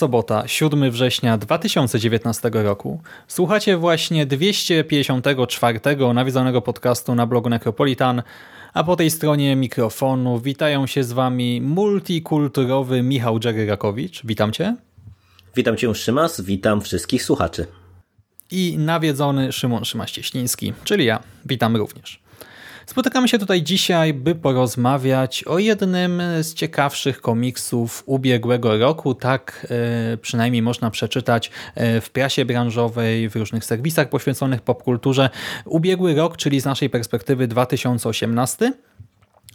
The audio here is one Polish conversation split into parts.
Sobota, 7 września 2019 roku. Słuchacie właśnie 254 nawiedzonego podcastu na blogu Necropolitan, a po tej stronie mikrofonu witają się z wami multikulturowy Michał Dżeryrakowicz. Witam cię. Witam cię Szymas, witam wszystkich słuchaczy. I nawiedzony Szymon Szymaś-Cieśliński, czyli ja. Witam również. Spotykamy się tutaj dzisiaj, by porozmawiać o jednym z ciekawszych komiksów ubiegłego roku. Tak e, przynajmniej można przeczytać e, w prasie branżowej, w różnych serwisach poświęconych popkulturze. Ubiegły rok, czyli z naszej perspektywy 2018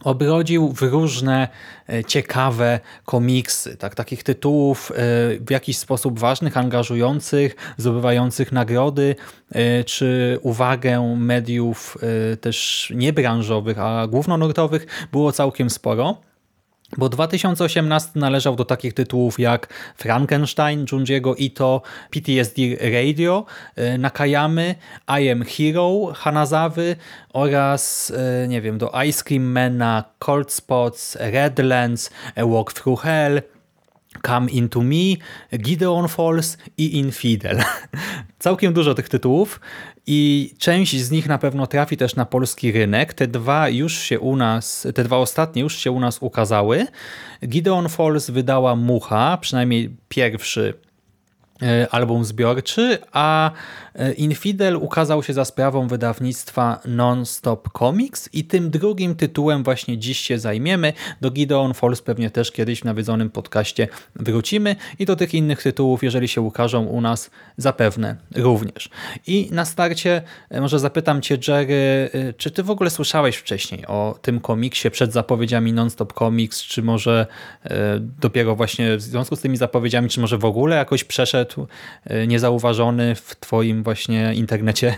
obrodził w różne e, ciekawe komiksy, tak, takich tytułów e, w jakiś sposób ważnych, angażujących, zdobywających nagrody, e, czy uwagę mediów też niebranżowych, a głównonurtowych było całkiem sporo. Bo 2018 należał do takich tytułów jak Frankenstein, Junji'ego Ito, PTSD Radio, e, Nakayamy, I Am Hero, Hanazawy oraz, e, nie wiem, do Ice Cream Mana, Cold Spots, Redlands, A Walk Through Hell, Come Into Me, Gideon Falls i Infidel. Całkiem dużo tych tytułów i część z nich na pewno trafi też na polski rynek. Te dwa już się u nas, te dwa ostatnie już się u nas ukazały. Gideon Falls wydała Mucha, przynajmniej pierwszy album zbiorczy, a e, Infidel ukazał się za sprawą wydawnictwa Non-Stop Comics i tym drugim tytułem właśnie dziś się zajmiemy. Do Gideon Falls pewnie też kiedyś w nawiedzonym podcaście wrócimy i do tych innych tytułów, jeżeli się ukażą u nas, zapewne również. I na starcie e, może zapytam Cię, Jerry, czy Ty w ogóle słyszałeś wcześniej o tym komiksie przed zapowiedziami Non-Stop Comics, czy może dopiero właśnie w związku z tymi zapowiedziami, czy może w ogóle jakoś przeszedł e, niezauważony w twoim właśnie internecie?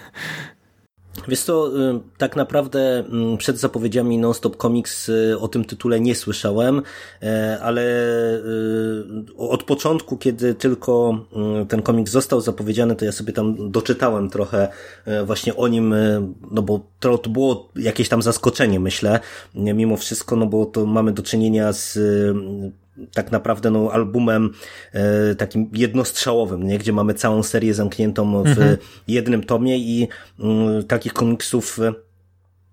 Wiesz co, y, tak naprawdę mm, przed zapowiedziami Non-Stop Comics y, o tym tytule nie słyszałem, e, ale y, od początku, kiedy tylko ten komiks został zapowiedziany, to ja sobie tam doczytałem trochę e, właśnie o nim, no bo to, to było jakieś tam zaskoczenie, myślę, mimo wszystko, no bo to mamy do czynienia z tak naprawdę no, albumem e, takim jednostrzałowym, nie? gdzie mamy całą serię zamkniętą w mhm. jednym tomie i mm, takich komiksów e,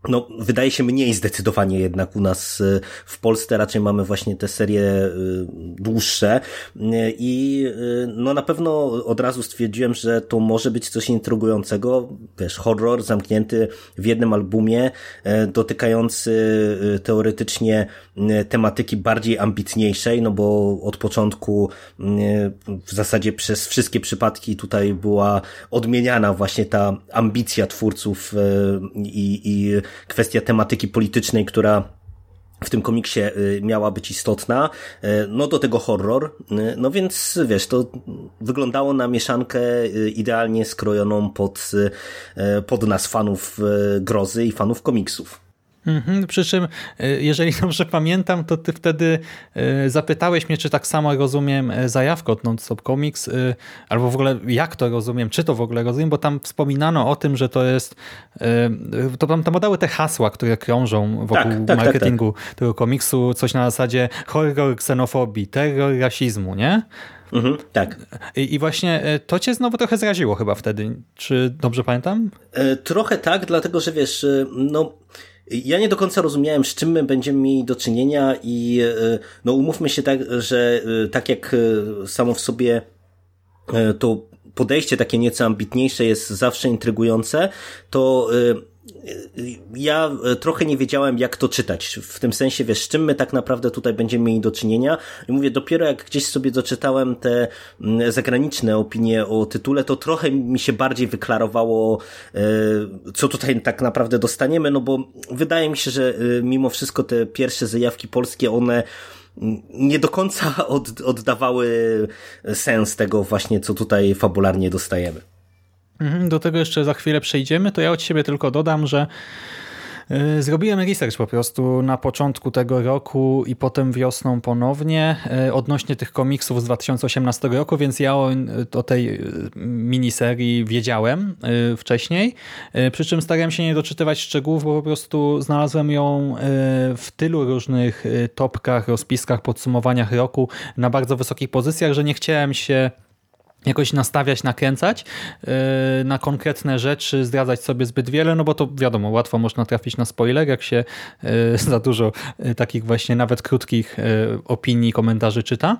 no, wydaje się mniej zdecydowanie jednak u nas y, w Polsce. Raczej mamy właśnie te serie y, dłuższe y, i no na pewno od razu stwierdziłem, że to może być coś intrygującego. Wiesz, horror zamknięty w jednym albumie, dotykający teoretycznie tematyki bardziej ambitniejszej, no bo od początku w zasadzie przez wszystkie przypadki tutaj była odmieniana właśnie ta ambicja twórców i, i kwestia tematyki politycznej, która w tym komiksie y, miała być istotna, y, no do tego horror, y, no więc wiesz, to wyglądało na mieszankę idealnie skrojoną pod, pod nas fanów grozy i fanów komiksów. Mhm, przy czym, e, jeżeli dobrze pamiętam, to ty wtedy e, zapytałeś mnie, czy tak samo rozumiem e, zajawkę od Non-Stop Comics, albo w ogóle jak to rozumiem, czy to w ogóle rozumiem, bo tam wspominano o tym, że to jest, to tam, tam podały te hasła, które krążą wokół tak, tak, tak marketingu tak, tego komiksu, coś na zasadzie horror ksenofobii, terror rasizmu, nie? Mhm, tak. I, I, właśnie to cię znowu trochę zraziło chyba wtedy, czy dobrze pamiętam? Trochę tak, dlatego że wiesz, no ja nie do końca rozumiałem, z czym my będziemy mieli do czynienia i no umówmy się tak, że tak jak samo w sobie to podejście takie nieco ambitniejsze jest zawsze intrygujące, to ja e, trochę nie wiedziałem, jak to czytać. W tym sensie, wiesz, z czym my tak naprawdę tutaj będziemy mieli do czynienia. I mówię, dopiero jak gdzieś sobie doczytałem te mm, zagraniczne opinie o tytule, to trochę mi się bardziej wyklarowało, e, co tutaj tak naprawdę dostaniemy, no bo wydaje mi się, że e, mimo wszystko te pierwsze zajawki polskie, one mm, nie do końca oddawały sens tego właśnie, co tutaj fabularnie dostajemy. Mhm, do tego jeszcze za chwilę przejdziemy, to ja od siebie tylko dodam, że y, Zrobiłem research po prostu na początku tego roku i potem wiosną ponownie y, odnośnie tych komiksów z 2018 roku, więc ja o, o tej y, miniserii wiedziałem wcześniej, przy czym starałem się nie doczytywać szczegółów, bo po prostu znalazłem ją w tylu różnych topkach, rozpiskach, podsumowaniach roku na bardzo wysokich pozycjach, że nie chciałem się jakoś nastawiać, nakręcać yy, na konkretne rzeczy, zdradzać sobie zbyt wiele, no bo to wiadomo, łatwo można trafić na spoiler, jak się yy, za dużo yy, takich właśnie nawet krótkich opinii, komentarzy czyta,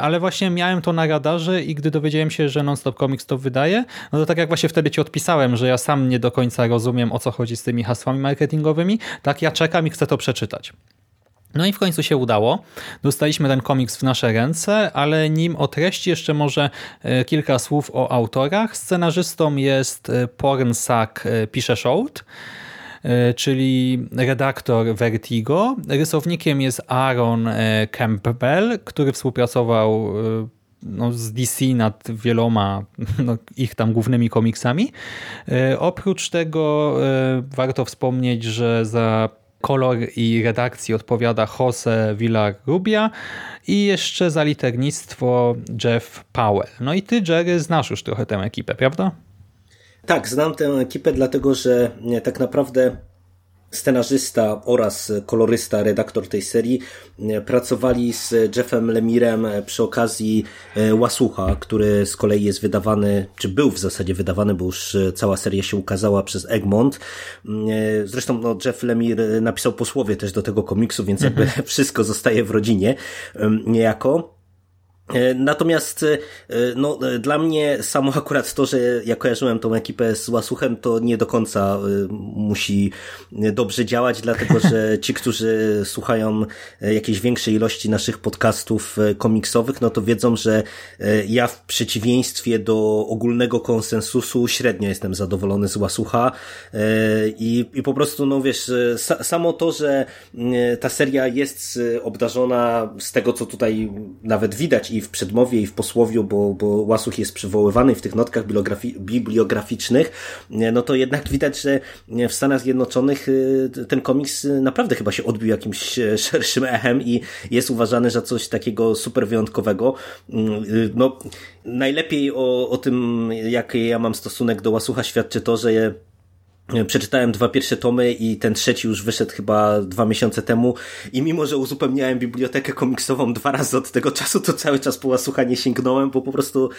ale właśnie miałem to na radarze i gdy dowiedziałem się, że Nonstop Comics to wydaje, no to tak jak właśnie wtedy ci odpisałem, że ja sam nie do końca rozumiem o co chodzi z tymi hasłami marketingowymi, tak ja czekam i chcę to przeczytać. No i w końcu się udało. Dostaliśmy ten komiks w nasze ręce, ale nim o treści jeszcze może e, kilka słów o autorach. Scenarzystą jest e, Pornsak e, Piszeszołt, czyli redaktor Vertigo. Rysownikiem jest Aaron Campbell, który współpracował no, z DC nad wieloma no, ich tam głównymi komiksami. Oprócz tego warto wspomnieć, że za kolor i redakcji odpowiada Jose Villarrubia i jeszcze za liternictwo Jeff Powell. No i ty, Jerry, znasz już trochę tę ekipę, prawda? Tak, znam tę ekipę, dlatego że tak naprawdę scenarzysta oraz kolorysta, redaktor tej serii e, pracowali z Jeffem Lemirem przy okazji e, Łasucha, który z kolei jest wydawany, czy był w zasadzie wydawany, bo już e, cała seria się ukazała przez Egmont. Zresztą no, Jeff Lemire napisał posłowie też do tego komiksu, więc jakby mhm. wszystko zostaje w rodzinie niejako. E, natomiast e, no, e, dla mnie samo akurat to, że ja kojarzyłem tą ekipę z Łasuchem, to nie do końca musi dobrze działać, dlatego że ci, którzy słuchają jakiejś większej ilości naszych podcastów komiksowych, no to wiedzą, że ja w przeciwieństwie do ogólnego konsensusu średnio jestem zadowolony z Łasucha i, i po prostu, no wiesz, samo to, że ta seria jest obdarzona z tego, co tutaj nawet widać i w przedmowie, i w posłowiu, bo, bo Łasuch jest przywoływany w tych notkach bibliograficznych, no to jednak widać, że w Stanach Zjednoczonych y, ten komiks naprawdę chyba się odbił jakimś e, szerszym echem i jest uważany za coś takiego super wyjątkowego. Y, no, najlepiej o, o tym, jaki ja mam stosunek do Łasucha świadczy to, że je Przeczytałem dwa pierwsze tomy i ten trzeci już wyszedł chyba dwa miesiące temu i mimo, że uzupełniałem bibliotekę komiksową dwa razy od tego czasu, to cały czas po nie sięgnąłem, bo po prostu,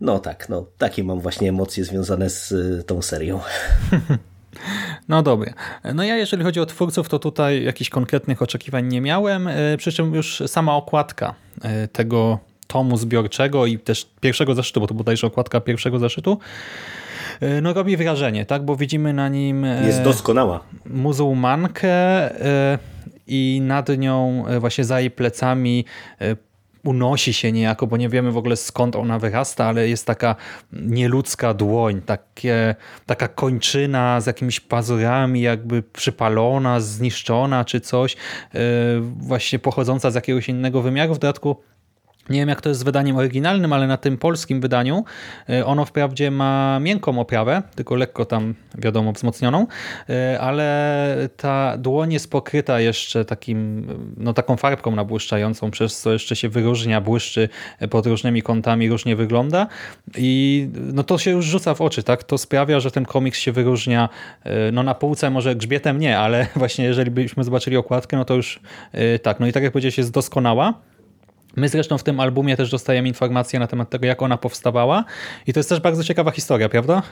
no tak, no takie mam właśnie emocje związane z y, tą serią. No dobra. No ja jeżeli chodzi o twórców, to tutaj jakichś konkretnych oczekiwań nie miałem, y, przy czym już sama okładka tego tomu zbiorczego i też pierwszego zeszytu, bo to bodajże okładka pierwszego zeszytu, E, no robi wrażenie, tak, bo widzimy na nim e, jest doskonała muzułmankę e, i nad nią właśnie za jej plecami unosi się niejako, bo nie wiemy w ogóle skąd ona wyrasta, ale jest taka nieludzka dłoń, takie, taka kończyna z jakimiś pazurami, jakby przypalona, zniszczona czy coś, właśnie pochodząca z jakiegoś innego wymiaru. W dodatku nie wiem jak to jest z wydaniem oryginalnym, ale na tym polskim wydaniu e, ono wprawdzie ma miękką oprawę, tylko lekko tam wiadomo wzmocnioną, e, ale ta dłoń jest pokryta jeszcze takim, no taką farbką nabłyszczającą, przez co jeszcze się wyróżnia, błyszczy pod różnymi kątami, różnie wygląda i no to się już rzuca w oczy, tak? To sprawia, że ten komiks się wyróżnia e, no na półce może grzbietem nie, ale właśnie jeżeli byśmy zobaczyli okładkę, no to już tak. No i tak jak powiedziałeś, jest doskonała. My zresztą w tym albumie też dostajemy informacje na temat tego, jak ona powstawała i to jest też bardzo ciekawa historia, prawda?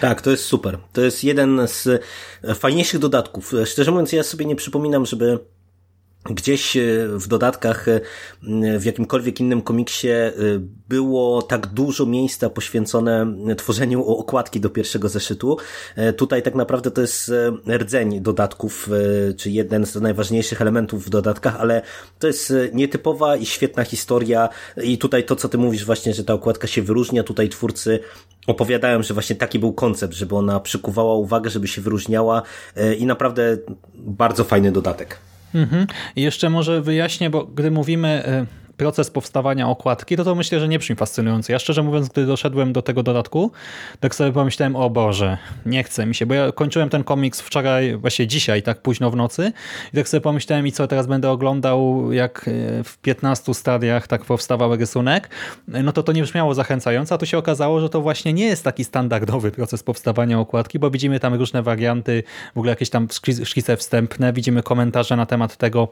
Tak, to jest super. To jest jeden z fajniejszych dodatków. Szczerze mówiąc, ja sobie nie przypominam, żeby gdzieś e, w dodatkach e, w jakimkolwiek innym komiksie e, było tak dużo miejsca poświęcone tworzeniu okładki do pierwszego zeszytu. Tutaj tak naprawdę to jest rdzeń dodatków, czy jeden z najważniejszych elementów w dodatkach, ale to jest nietypowa i świetna historia i tutaj to, co ty mówisz właśnie, że ta okładka się wyróżnia, tutaj twórcy opowiadają, że właśnie taki był koncept, żeby ona przykuwała uwagę, żeby się wyróżniała i naprawdę bardzo fajny dodatek. Mhm. I jeszcze może wyjaśnię, bo gdy mówimy e, proces powstawania okładki, to to myślę, że nie brzmi fascynująco. Ja szczerze mówiąc, gdy doszedłem do tego dodatku, tak sobie pomyślałem, o Boże, nie chce mi się, bo ja kończyłem ten komiks wczoraj, właśnie dzisiaj, tak późno w nocy i tak sobie pomyślałem, i co, teraz będę oglądał, jak e, w 15 stadiach tak powstawał rysunek, no to to nie brzmiało zachęcająco, a tu się okazało, że to właśnie nie jest taki standardowy proces powstawania okładki, bo widzimy tam różne warianty, w ogóle jakieś tam szkice wstępne, widzimy komentarze na temat tego,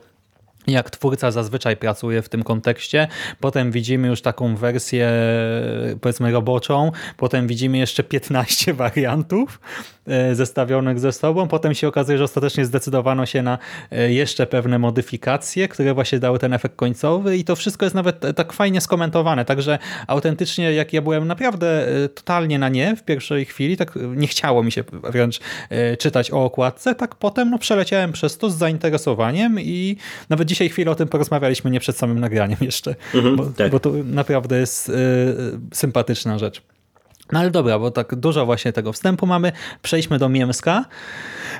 jak twórca zazwyczaj pracuje w tym kontekście. Potem widzimy już taką wersję powiedzmy roboczą, potem widzimy jeszcze 15 wariantów zestawionych ze sobą, potem się okazuje, że ostatecznie zdecydowano się na e, jeszcze pewne modyfikacje, które właśnie dały ten efekt końcowy i to wszystko jest nawet tak fajnie skomentowane, także autentycznie jak ja byłem naprawdę e, totalnie na nie w pierwszej chwili, tak nie chciało mi się wręcz czytać o okładce, tak potem no, przeleciałem przez to z zainteresowaniem i nawet dzisiaj chwilę o tym porozmawialiśmy, nie przed samym nagraniem jeszcze, mhm, bo, tak. bo to naprawdę jest sympatyczna rzecz. No ale dobra, bo tak dużo właśnie tego wstępu mamy. Przejdźmy do mięska,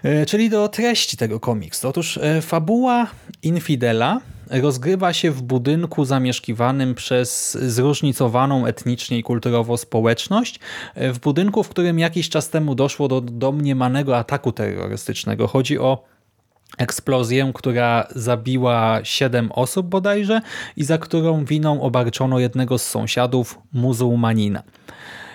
y, czyli do treści tego komiksu. Otóż y, fabuła Infidela rozgrywa się w budynku zamieszkiwanym przez zróżnicowaną etnicznie i kulturowo społeczność, w budynku, w którym jakiś czas temu doszło do domniemanego ataku terrorystycznego. Chodzi o eksplozję, która zabiła siedem osób bodajże i za którą winą obarczono jednego z sąsiadów, muzułmanina.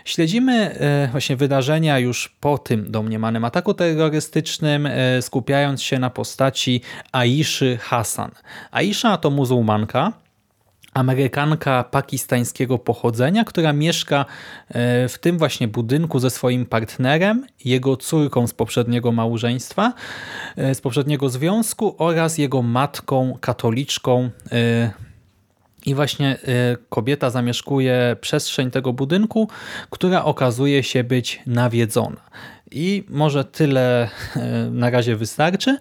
Śledzimy e, właśnie wydarzenia już po tym domniemanym ataku terrorystycznym, e, skupiając się na postaci Aiszy Hassan. Aisha to muzułmanka, Amerykanka pakistańskiego pochodzenia, która mieszka e, w tym właśnie budynku ze swoim partnerem, jego córką z poprzedniego małżeństwa, z poprzedniego związku oraz jego matką katoliczką. I właśnie kobieta zamieszkuje przestrzeń tego budynku, która okazuje się być nawiedzona. I może tyle na razie wystarczy.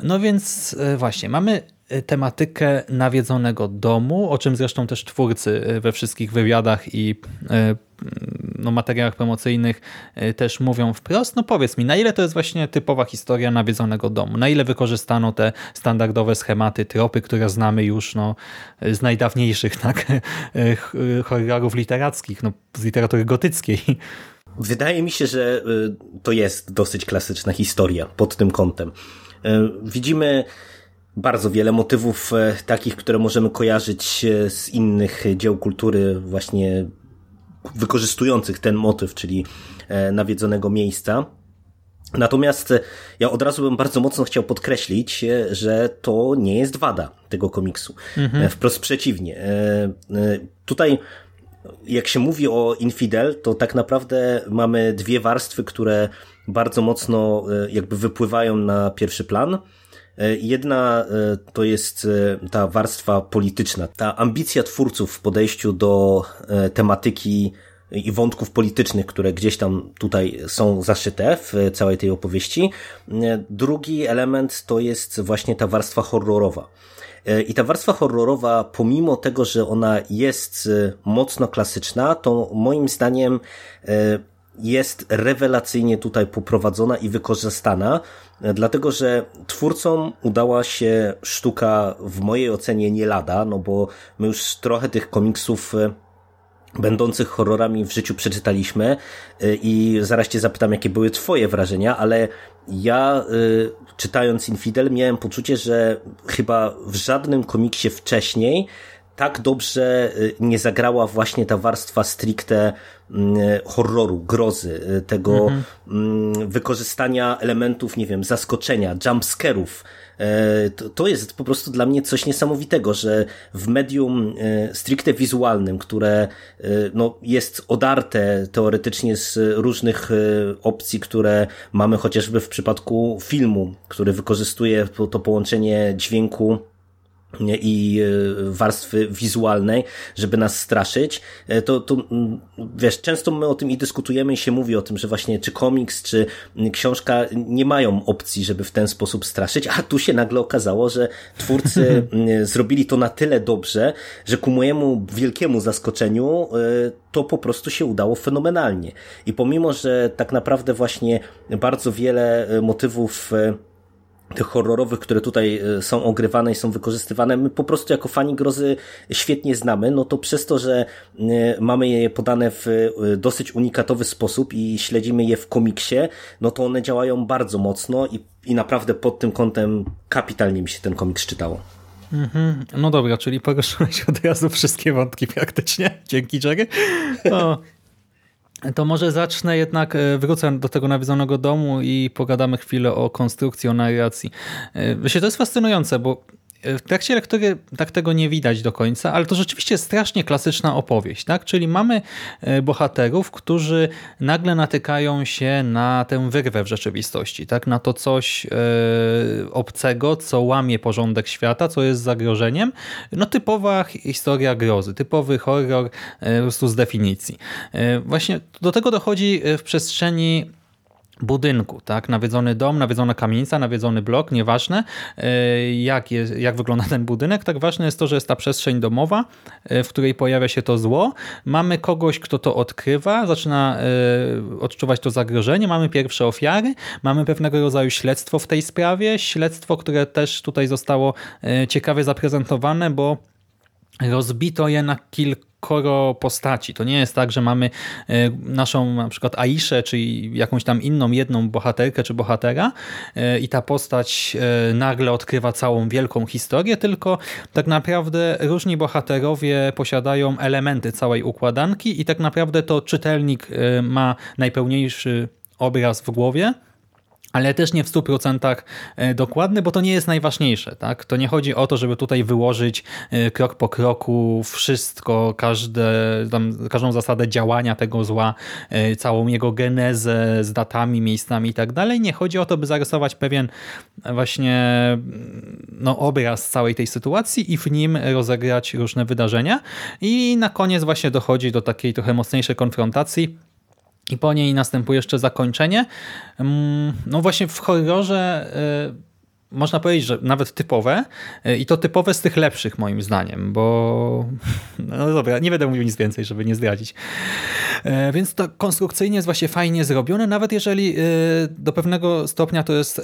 No więc właśnie, mamy Y, tematykę nawiedzonego domu, o czym zresztą też twórcy y, we wszystkich wywiadach i y, no, materiałach promocyjnych też mówią wprost. No powiedz mi, na ile to jest właśnie typowa historia nawiedzonego domu? Na ile wykorzystano te standardowe schematy, tropy, które znamy już no, z najdawniejszych tak, horrorów literackich, no, z literatury gotyckiej? Wydaje mi się, że to jest dosyć klasyczna historia pod tym kątem. Widzimy bardzo wiele motywów e, takich, które możemy kojarzyć e, z innych dzieł kultury właśnie wykorzystujących ten motyw, czyli e, nawiedzonego miejsca. Natomiast ja od razu bym bardzo mocno chciał podkreślić, że to nie jest wada tego komiksu. Mhm. Wprost przeciwnie. Tutaj jak się mówi o Infidel, to tak naprawdę mamy dwie warstwy, które bardzo mocno jakby wypływają na pierwszy plan. E, jedna e, to jest e, ta warstwa polityczna, ta ambicja twórców w podejściu do tematyki i wątków politycznych, które gdzieś tam tutaj są zaszyte w całej tej opowieści. Drugi element to jest właśnie ta warstwa horrorowa. I ta warstwa horrorowa, pomimo tego, że ona jest mocno klasyczna, to moim zdaniem jest rewelacyjnie tutaj poprowadzona i wykorzystana, dlatego że twórcom udała się sztuka w mojej ocenie nie lada, no bo my już trochę tych komiksów e, będących horrorami w życiu przeczytaliśmy e, i zaraz cię zapytam, jakie były twoje wrażenia, ale ja e, czytając Infidel miałem poczucie, że chyba w żadnym komiksie wcześniej tak dobrze nie zagrała właśnie ta warstwa stricte horroru, grozy, tego mhm. wykorzystania elementów, nie wiem, zaskoczenia, jumpscarów, E, to jest po prostu dla mnie coś niesamowitego, że w medium e, stricte wizualnym, które no, jest odarte teoretycznie z różnych opcji, które mamy chociażby w przypadku filmu, który wykorzystuje to połączenie dźwięku i e, warstwy wizualnej, żeby nas straszyć, e, to, to mm, wiesz, często my o tym i dyskutujemy i się mówi o tym, że właśnie czy komiks, czy książka nie mają opcji, żeby w ten sposób straszyć, a tu się nagle okazało, że twórcy mm, zrobili to na tyle dobrze, że ku mojemu wielkiemu zaskoczeniu e, to po prostu się udało fenomenalnie. I pomimo, że tak naprawdę właśnie bardzo wiele motywów tych horrorowych, które tutaj e, są ogrywane i są wykorzystywane, my po prostu jako fani grozy świetnie znamy, no to przez to, że e, mamy je podane w e, dosyć unikatowy sposób i śledzimy je w komiksie, no to one działają bardzo mocno i, i naprawdę pod tym kątem kapitalnie mi się ten komiks czytało. Mm -hmm. No dobra, czyli poruszyłeś od razu wszystkie wątki praktycznie. Dzięki, Jerry. No, to może zacznę jednak, e, wrócę do tego nawiedzonego domu i pogadamy chwilę o konstrukcji, o narracji. E, Myślę, to jest fascynujące, bo w trakcie lektury tak tego nie widać do końca, ale to rzeczywiście strasznie klasyczna opowieść. Tak? Czyli mamy e, bohaterów, którzy nagle natykają się na tę wyrwę w rzeczywistości, tak? na to coś e, obcego, co łamie porządek świata, co jest zagrożeniem. No typowa historia grozy, typowy horror e, po prostu z definicji. Właśnie do tego dochodzi w przestrzeni budynku, tak? Nawiedzony dom, nawiedzona kamienica, nawiedzony blok, nieważne e, jak, jest, jak wygląda ten budynek, tak ważne jest to, że jest ta przestrzeń domowa, e, w której pojawia się to zło. Mamy kogoś, kto to odkrywa, zaczyna e, odczuwać to zagrożenie, mamy pierwsze ofiary, mamy pewnego rodzaju śledztwo w tej sprawie, śledztwo, które też tutaj zostało ciekawie zaprezentowane, bo rozbito je na kilka koro postaci. To nie jest tak, że mamy e, naszą na przykład Aiszę, czy jakąś tam inną jedną bohaterkę czy bohatera e, i ta postać e, nagle odkrywa całą wielką historię, tylko tak naprawdę różni bohaterowie posiadają elementy całej układanki i tak naprawdę to czytelnik ma najpełniejszy obraz w głowie, ale też nie w 100% e, dokładny, bo to nie jest najważniejsze. Tak? To nie chodzi o to, żeby tutaj wyłożyć e, krok po kroku wszystko, każde, tam, każdą zasadę działania tego zła, e, całą jego genezę z datami, miejscami i tak dalej. Nie chodzi o to, by zarysować pewien właśnie no, obraz całej tej sytuacji i w nim rozegrać różne wydarzenia. I na koniec właśnie dochodzi do takiej trochę mocniejszej konfrontacji, i po niej następuje jeszcze zakończenie. Mm, no właśnie w horrorze y, można powiedzieć, że nawet typowe y, i to typowe z tych lepszych moim zdaniem, bo no dobra, nie będę mówił nic więcej, żeby nie zdradzić. Y, więc to konstrukcyjnie jest właśnie fajnie zrobione, nawet jeżeli do pewnego stopnia to jest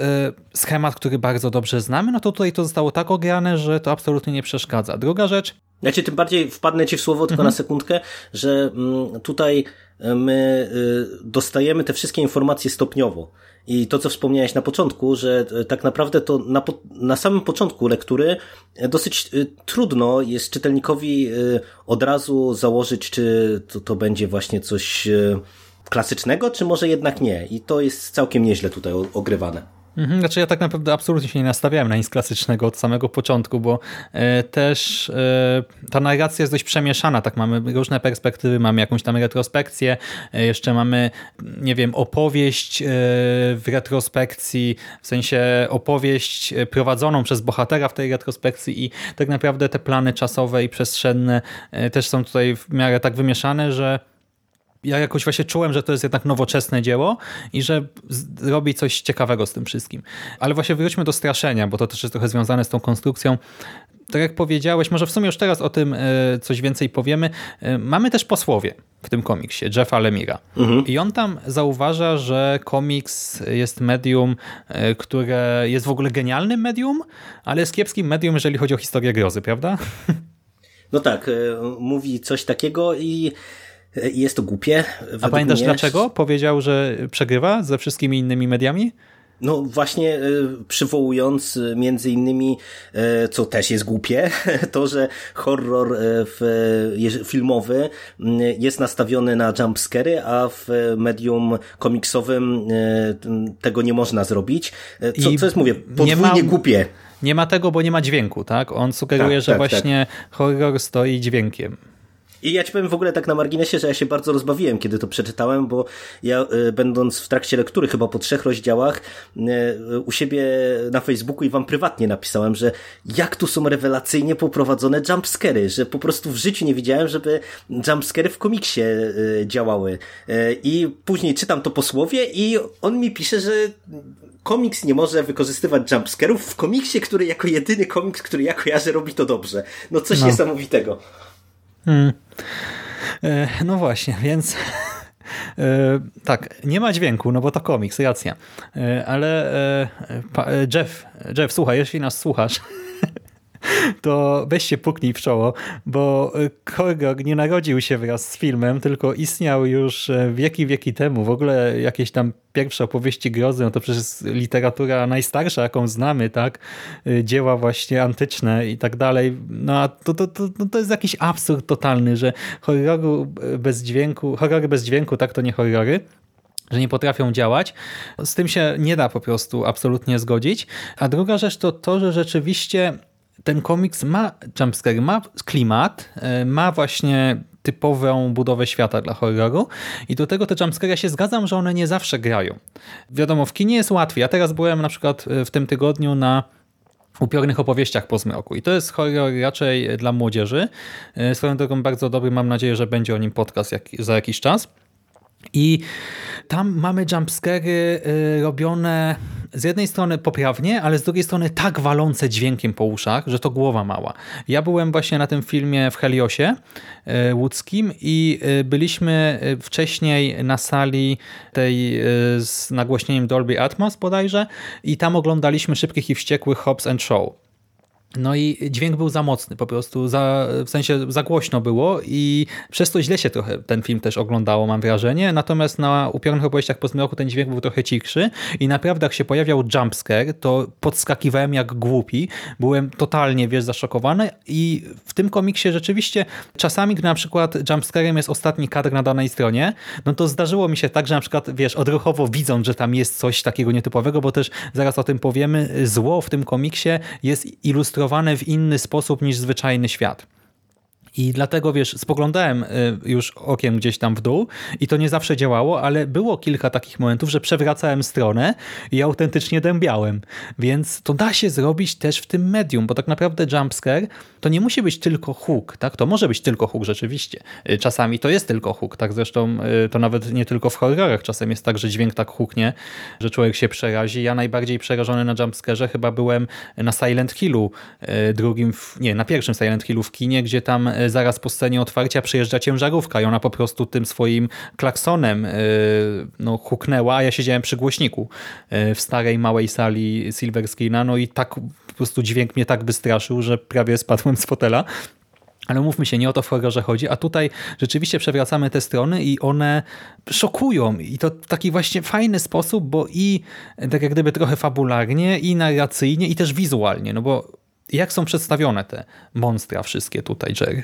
schemat, który bardzo dobrze znamy, no to tutaj to zostało tak ograne, że to absolutnie nie przeszkadza. Druga rzecz, ja cię tym bardziej wpadnę ci w słowo tylko mhm. na sekundkę, że mm, tutaj my y, dostajemy te wszystkie informacje stopniowo. I to, co wspomniałeś na początku, że e, tak naprawdę to na, na samym początku lektury e, dosyć trudno jest czytelnikowi od razu założyć, czy to, to będzie właśnie coś klasycznego, czy może jednak nie. I to jest całkiem nieźle tutaj ogrywane. Mhm, znaczy ja tak naprawdę absolutnie się nie nastawiałem na nic klasycznego od samego początku, bo e, też e, ta narracja jest dość przemieszana, tak mamy różne perspektywy, mamy jakąś tam retrospekcję, e, jeszcze mamy, nie wiem, opowieść w retrospekcji, w sensie opowieść prowadzoną przez bohatera w tej retrospekcji i tak naprawdę te plany czasowe i przestrzenne też są tutaj w miarę tak wymieszane, że ja jakoś właśnie czułem, że to jest jednak nowoczesne dzieło i że robi coś ciekawego z tym wszystkim. Ale właśnie wróćmy do straszenia, bo to też jest trochę związane z tą konstrukcją. Tak jak powiedziałeś, może w sumie już teraz o tym e, coś więcej powiemy. E, mamy też posłowie w tym komiksie, Jeffa Lemira. Mhm. I on tam zauważa, że komiks jest medium, e, które jest w ogóle genialnym medium, ale jest kiepskim medium, jeżeli chodzi o historię grozy, prawda? No tak, mówi coś takiego i i jest to głupie. A pamiętasz mnie... dlaczego powiedział, że przegrywa ze wszystkimi innymi mediami? No właśnie przywołując między innymi, co też jest głupie, to, że horror w, filmowy jest nastawiony na jumpscary, a w medium komiksowym tego nie można zrobić. Co, co jest, mówię, podwójnie ma, głupie. Nie ma tego, bo nie ma dźwięku, tak? On sugeruje, tak, że tak, właśnie tak. horror stoi dźwiękiem. I ja ci powiem w ogóle tak na marginesie, że ja się bardzo rozbawiłem, kiedy to przeczytałem, bo ja y, będąc w trakcie lektury chyba po trzech rozdziałach y, u siebie na Facebooku i wam prywatnie napisałem, że jak tu są rewelacyjnie poprowadzone jumpscary, że po prostu w życiu nie widziałem, żeby jumpscary w komiksie y, działały. I później czytam to posłowie i on mi pisze, że komiks nie może wykorzystywać jumpscarów w komiksie, który jako jedyny komiks, który ja kojarzę, robi to dobrze. No coś no. niesamowitego. Hmm. E, no właśnie, więc e, tak, nie ma dźwięku, no bo to komiks, racja. E, ale e, Jeff, Jeff, słuchaj, jeśli nas słuchasz, to weź się puknij w czoło, bo Korgor nie narodził się wraz z filmem, tylko istniał już e, wieki, wieki temu. W ogóle jakieś tam pierwsze opowieści grozy, no to przecież literatura najstarsza, jaką znamy, tak? E, dzieła właśnie antyczne i tak dalej. No a to, to, to, no to jest jakiś absurd totalny, że horroru bez dźwięku, horrory bez dźwięku, tak to nie horrory, że nie potrafią działać. Z tym się nie da po prostu absolutnie zgodzić. A druga rzecz to to, że rzeczywiście ten komiks ma jumpscare, ma klimat, e, ma właśnie typową budowę świata dla horroru i do tego te jumpscare się zgadzam, że one nie zawsze grają. Wiadomo, w kinie jest łatwiej. Ja teraz byłem na przykład e, w tym tygodniu na upiornych opowieściach po zmroku. I to jest horror raczej dla młodzieży. E, swoją drogą bardzo dobry, mam nadzieję, że będzie o nim podcast jak, za jakiś czas. I tam mamy jumpscary robione z jednej strony poprawnie, ale z drugiej strony tak walące dźwiękiem po uszach, że to głowa mała. Ja byłem właśnie na tym filmie w Heliosie e, łódzkim i e, byliśmy wcześniej na sali tej z nagłośnieniem Dolby Atmos bodajże i tam oglądaliśmy Szybkich i Wściekłych Hobbs and Show. No i dźwięk był za mocny, po prostu za, w sensie za głośno było i przez to źle się trochę ten film też oglądało, mam wrażenie. Natomiast na upiornych opowieściach po zmroku ten dźwięk był trochę cichszy i naprawdę jak się pojawiał jumpscare, to podskakiwałem jak głupi. Byłem totalnie, wiesz, zaszokowany i w tym komiksie rzeczywiście czasami, gdy na przykład jumpscarem jest ostatni kadr na danej stronie, no to zdarzyło mi się tak, że na przykład, wiesz, odruchowo widząc, że tam jest coś takiego nietypowego, bo też zaraz o tym powiemy, zło w tym komiksie jest ilustrowane w inny sposób niż zwyczajny świat. I dlatego, wiesz, spoglądałem y, już okiem gdzieś tam w dół i to nie zawsze działało, ale było kilka takich momentów, że przewracałem stronę i autentycznie dębiałem. Więc to da się zrobić też w tym medium, bo tak naprawdę jumpscare to nie musi być tylko hook, tak? To może być tylko hook rzeczywiście. Y, czasami to jest tylko hook, tak? Zresztą y, to nawet nie tylko w horrorach. Czasem jest tak, że dźwięk tak huknie, że człowiek się przerazi. Ja najbardziej przerażony na jumpscarze chyba byłem na Silent Hillu drugim, w, nie, na pierwszym Silent Hillu w kinie, gdzie tam zaraz po scenie otwarcia przyjeżdża ciężarówka i ona po prostu tym swoim klaksonem e, no, huknęła, a ja siedziałem przy głośniku e, w starej, małej sali Silver Screena, no i tak po prostu dźwięk mnie tak wystraszył, że prawie spadłem z fotela. Ale mówmy się, nie o to w horrorze chodzi, a tutaj rzeczywiście przewracamy te strony i one szokują. I to w taki właśnie fajny sposób, bo i tak jak gdyby trochę fabularnie, i narracyjnie, i też wizualnie, no bo jak są przedstawione te monstra wszystkie tutaj, Jerry?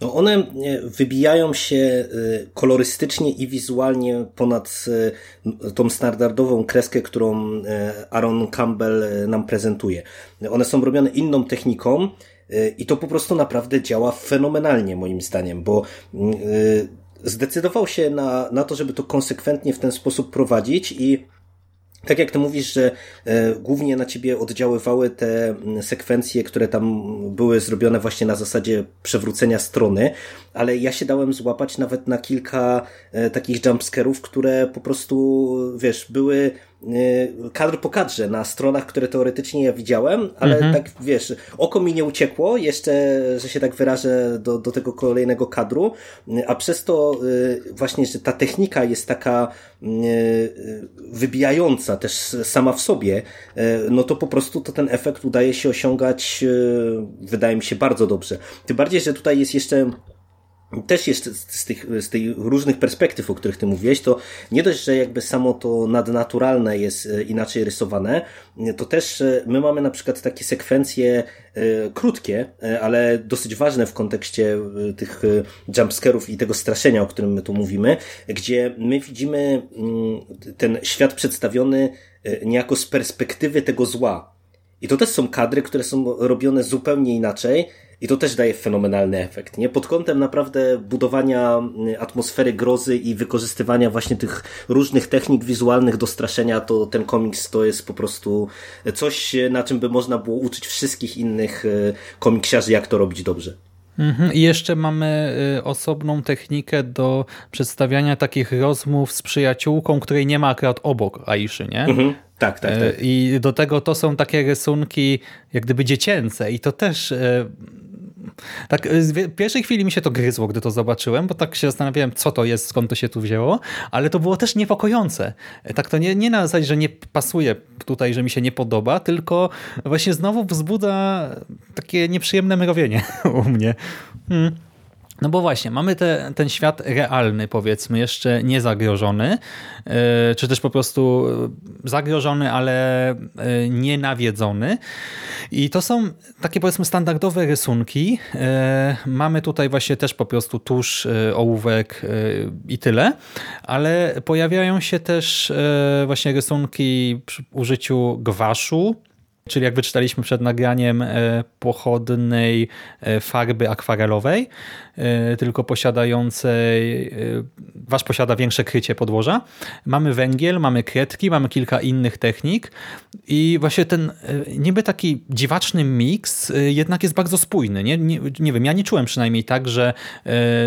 No one e, wybijają się e, kolorystycznie i wizualnie ponad e, tą standardową kreskę, którą Aaron Campbell nam prezentuje. One są robione inną techniką i to po prostu naprawdę działa fenomenalnie moim zdaniem, bo zdecydował się na, na to, żeby to konsekwentnie w ten sposób prowadzić i tak jak ty mówisz, że e, głównie na ciebie oddziaływały te mm, sekwencje, które tam były zrobione właśnie na zasadzie przewrócenia strony, ale ja się dałem złapać nawet na kilka e, takich jumpscarów, które po prostu, wiesz, były kadr po kadrze na stronach, które teoretycznie ja widziałem, ale mhm. tak wiesz, oko mi nie uciekło jeszcze, że się tak wyrażę do, do tego kolejnego kadru, a przez to y, właśnie, że ta technika jest taka y, wybijająca też sama w sobie, no to po prostu to ten efekt udaje się osiągać wydaje mi się bardzo dobrze. Tym bardziej, że tutaj jest jeszcze też jeszcze z tych, z tych różnych perspektyw, o których ty mówiłeś, to nie dość, że jakby samo to nadnaturalne jest e, inaczej rysowane, to też e, my mamy na przykład takie sekwencje e, krótkie, ale dosyć ważne w kontekście tych jumpscarów i tego straszenia, o którym my tu mówimy, gdzie my widzimy mm, ten świat przedstawiony niejako z perspektywy tego zła. I to też są kadry, które są robione zupełnie inaczej, i to też daje fenomenalny efekt, nie? Pod kątem naprawdę budowania mm, atmosfery grozy i wykorzystywania właśnie tych różnych technik wizualnych do straszenia, to ten komiks to jest po prostu coś, na czym by można było uczyć wszystkich innych komiksiarzy, jak to robić dobrze. Mhm. I jeszcze mamy y, osobną technikę do przedstawiania takich rozmów z przyjaciółką, której nie ma akurat obok Aiszy, nie? Mhm. Tak, tak, tak. I do tego to są takie rysunki jak gdyby dziecięce i to też y, tak, w pierwszej chwili mi się to gryzło, gdy to zobaczyłem, bo tak się zastanawiałem, co to jest, skąd to się tu wzięło, ale to było też niepokojące. Tak to nie, nie na zasadzie, że nie pasuje tutaj, że mi się nie podoba, tylko właśnie znowu wzbudza takie nieprzyjemne mrowienie u mnie. Hmm. No bo właśnie, mamy te, ten świat realny, powiedzmy, jeszcze nie zagrożony, e, czy też po prostu zagrożony, ale e, nie nawiedzony. I to są takie, powiedzmy, standardowe rysunki. E, mamy tutaj właśnie też po prostu tusz, ołówek i tyle, ale pojawiają się też właśnie rysunki przy użyciu gwaszu, czyli jak wyczytaliśmy przed nagraniem e, pochodnej e, farby akwarelowej, e, tylko posiadającej, wasz posiada większe krycie podłoża. Mamy węgiel, mamy kredki, mamy kilka innych technik i właśnie ten niby taki dziwaczny miks jednak jest bardzo spójny. Nie, nie, nie wiem, ja nie czułem przynajmniej tak, że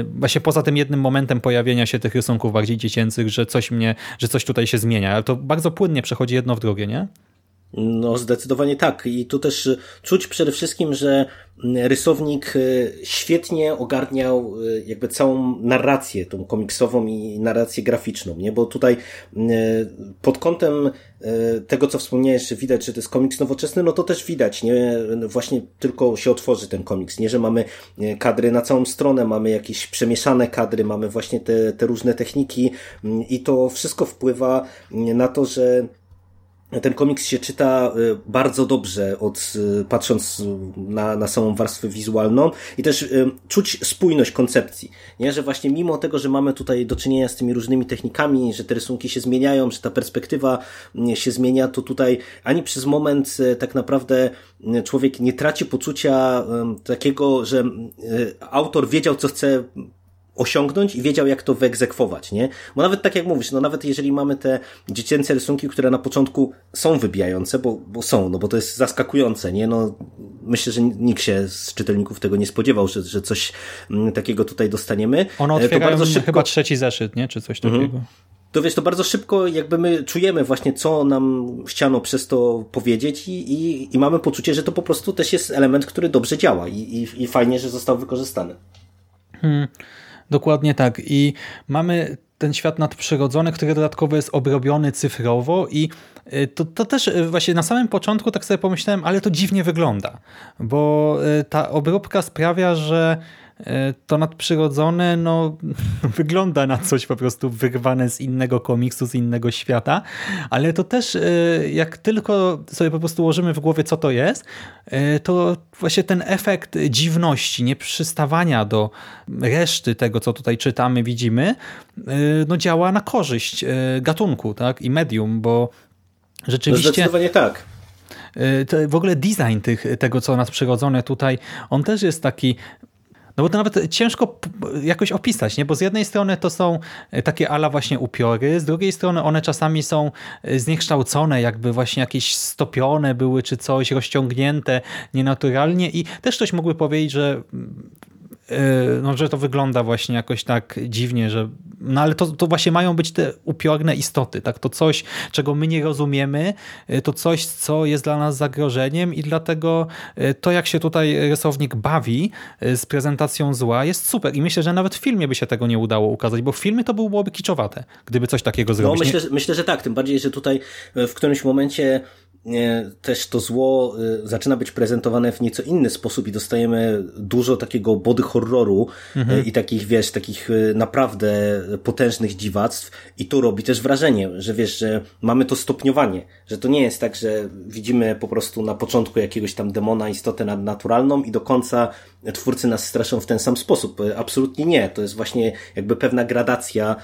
właśnie poza tym jednym momentem pojawienia się tych rysunków bardziej dziecięcych, że coś mnie, że coś tutaj się zmienia, ale to bardzo płynnie przechodzi jedno w drugie, nie? No, zdecydowanie tak. I tu też czuć przede wszystkim, że rysownik e, świetnie ogarniał e, jakby całą narrację, tą komiksową i narrację graficzną, nie? Bo tutaj e, pod kątem tego, co wspomniałeś, widać, że to jest komiks nowoczesny, no to też widać, nie? Właśnie tylko się otworzy ten komiks, nie? Że mamy kadry na całą stronę, mamy jakieś przemieszane kadry, mamy właśnie te, te różne techniki i to wszystko wpływa na to, że ten komiks się czyta y, bardzo dobrze, od, y, patrząc na, na samą warstwę wizualną i też y, czuć spójność koncepcji, nie? że właśnie mimo tego, że mamy tutaj do czynienia z tymi różnymi technikami, że te rysunki się zmieniają, że ta perspektywa się zmienia, to tutaj ani przez moment tak naprawdę człowiek nie traci poczucia takiego, że autor wiedział, co chce osiągnąć i wiedział, jak to wyegzekwować, nie? Bo nawet tak jak mówisz, no nawet jeżeli mamy te dziecięce rysunki, które na początku są wybijające, bo, bo są, no bo to jest zaskakujące, nie? No myślę, że nikt się z czytelników tego nie spodziewał, że, że coś mm, takiego tutaj dostaniemy. Ono e, otwiera to bardzo szybko... chyba trzeci zeszyt, nie? Czy coś mhm. takiego. Mhm to wiesz, to bardzo szybko jakby my czujemy właśnie, co nam chciano przez to powiedzieć i, i, i mamy poczucie, że to po prostu też jest element, który dobrze działa i, i, i fajnie, że został wykorzystany. Hmm. Dokładnie tak. I mamy ten świat nadprzyrodzony, który dodatkowo jest obrobiony cyfrowo i y, to, to też y, właśnie na samym początku tak sobie pomyślałem, ale to dziwnie wygląda, bo y, ta obróbka sprawia, że to nadprzyrodzone no, wygląda na coś po prostu wyrwane z innego komiksu, z innego świata, ale to też e, jak tylko sobie po prostu ułożymy w głowie, co to jest, e, to właśnie ten efekt dziwności, nieprzystawania do reszty tego, co tutaj czytamy, widzimy, no działa na korzyść gatunku tak i medium, bo rzeczywiście... No zdecydowanie tak. w ogóle design tych, tego, co nadprzyrodzone tutaj, on też jest taki no bo to nawet ciężko jakoś opisać, nie? bo z jednej strony to są e, takie ala właśnie upiory, z drugiej strony one czasami są e, zniekształcone, jakby właśnie jakieś stopione były, czy coś rozciągnięte nienaturalnie i też ktoś mógłby powiedzieć, że E, no, że to wygląda właśnie jakoś tak dziwnie, że no ale to, to właśnie mają być te upiorne istoty, tak? To coś, czego my nie rozumiemy, e, to coś, co jest dla nas zagrożeniem i dlatego e, to, jak się tutaj rysownik bawi z prezentacją zła jest super i myślę, że nawet w filmie by się tego nie udało ukazać, bo w filmie to byłoby kiczowate, gdyby coś takiego zrobić. No myślę, myślę, że tak, tym bardziej, że tutaj w którymś momencie też to zło zaczyna być prezentowane w nieco inny sposób i dostajemy dużo takiego body horroru mhm. i takich, wiesz, takich naprawdę potężnych dziwactw i to robi też wrażenie, że wiesz, że mamy to stopniowanie, że to nie jest tak, że widzimy po prostu na początku jakiegoś tam demona, istotę nadnaturalną i do końca twórcy nas straszą w ten sam sposób. Absolutnie nie. To jest właśnie jakby pewna gradacja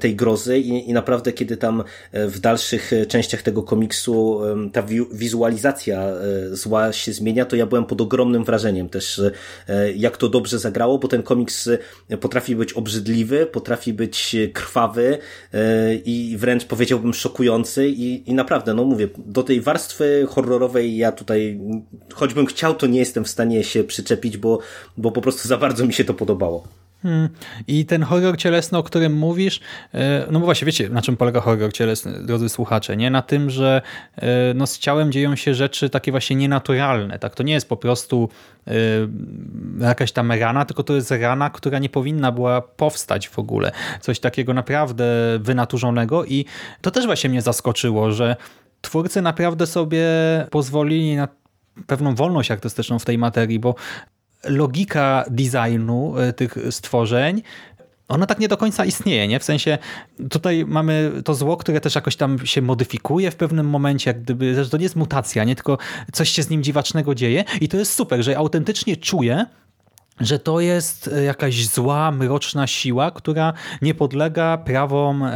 tej grozy i, i naprawdę kiedy tam w dalszych częściach tego komiksu ta wizualizacja e, zła się zmienia, to ja byłem pod ogromnym wrażeniem też, e, jak to dobrze zagrało, bo ten komiks potrafi być obrzydliwy, potrafi być krwawy e, i wręcz powiedziałbym szokujący i, i naprawdę, no mówię, do tej warstwy horrorowej ja tutaj, choćbym chciał, to nie jestem w stanie się przyczepić, bo, bo po prostu za bardzo mi się to podobało. Hmm. I ten horror cielesny, o którym mówisz, e, no bo właśnie wiecie, na czym polega horror cielesny, drodzy słuchacze, nie? Na tym, że e, no, z ciałem dzieją się rzeczy takie właśnie nienaturalne, tak? To nie jest po prostu e, jakaś tam rana, tylko to jest rana, która nie powinna była powstać w ogóle. Coś takiego naprawdę wynaturzonego i to też właśnie mnie zaskoczyło, że twórcy naprawdę sobie pozwolili na pewną wolność artystyczną w tej materii, bo logika designu e, tych stworzeń ona tak nie do końca istnieje, nie? W sensie tutaj mamy to zło, które też jakoś tam się modyfikuje w pewnym momencie, jak gdyby, to nie jest mutacja, nie? Tylko coś się z nim dziwacznego dzieje i to jest super, że autentycznie czuję, że to jest e, jakaś zła, mroczna siła, która nie podlega prawom e,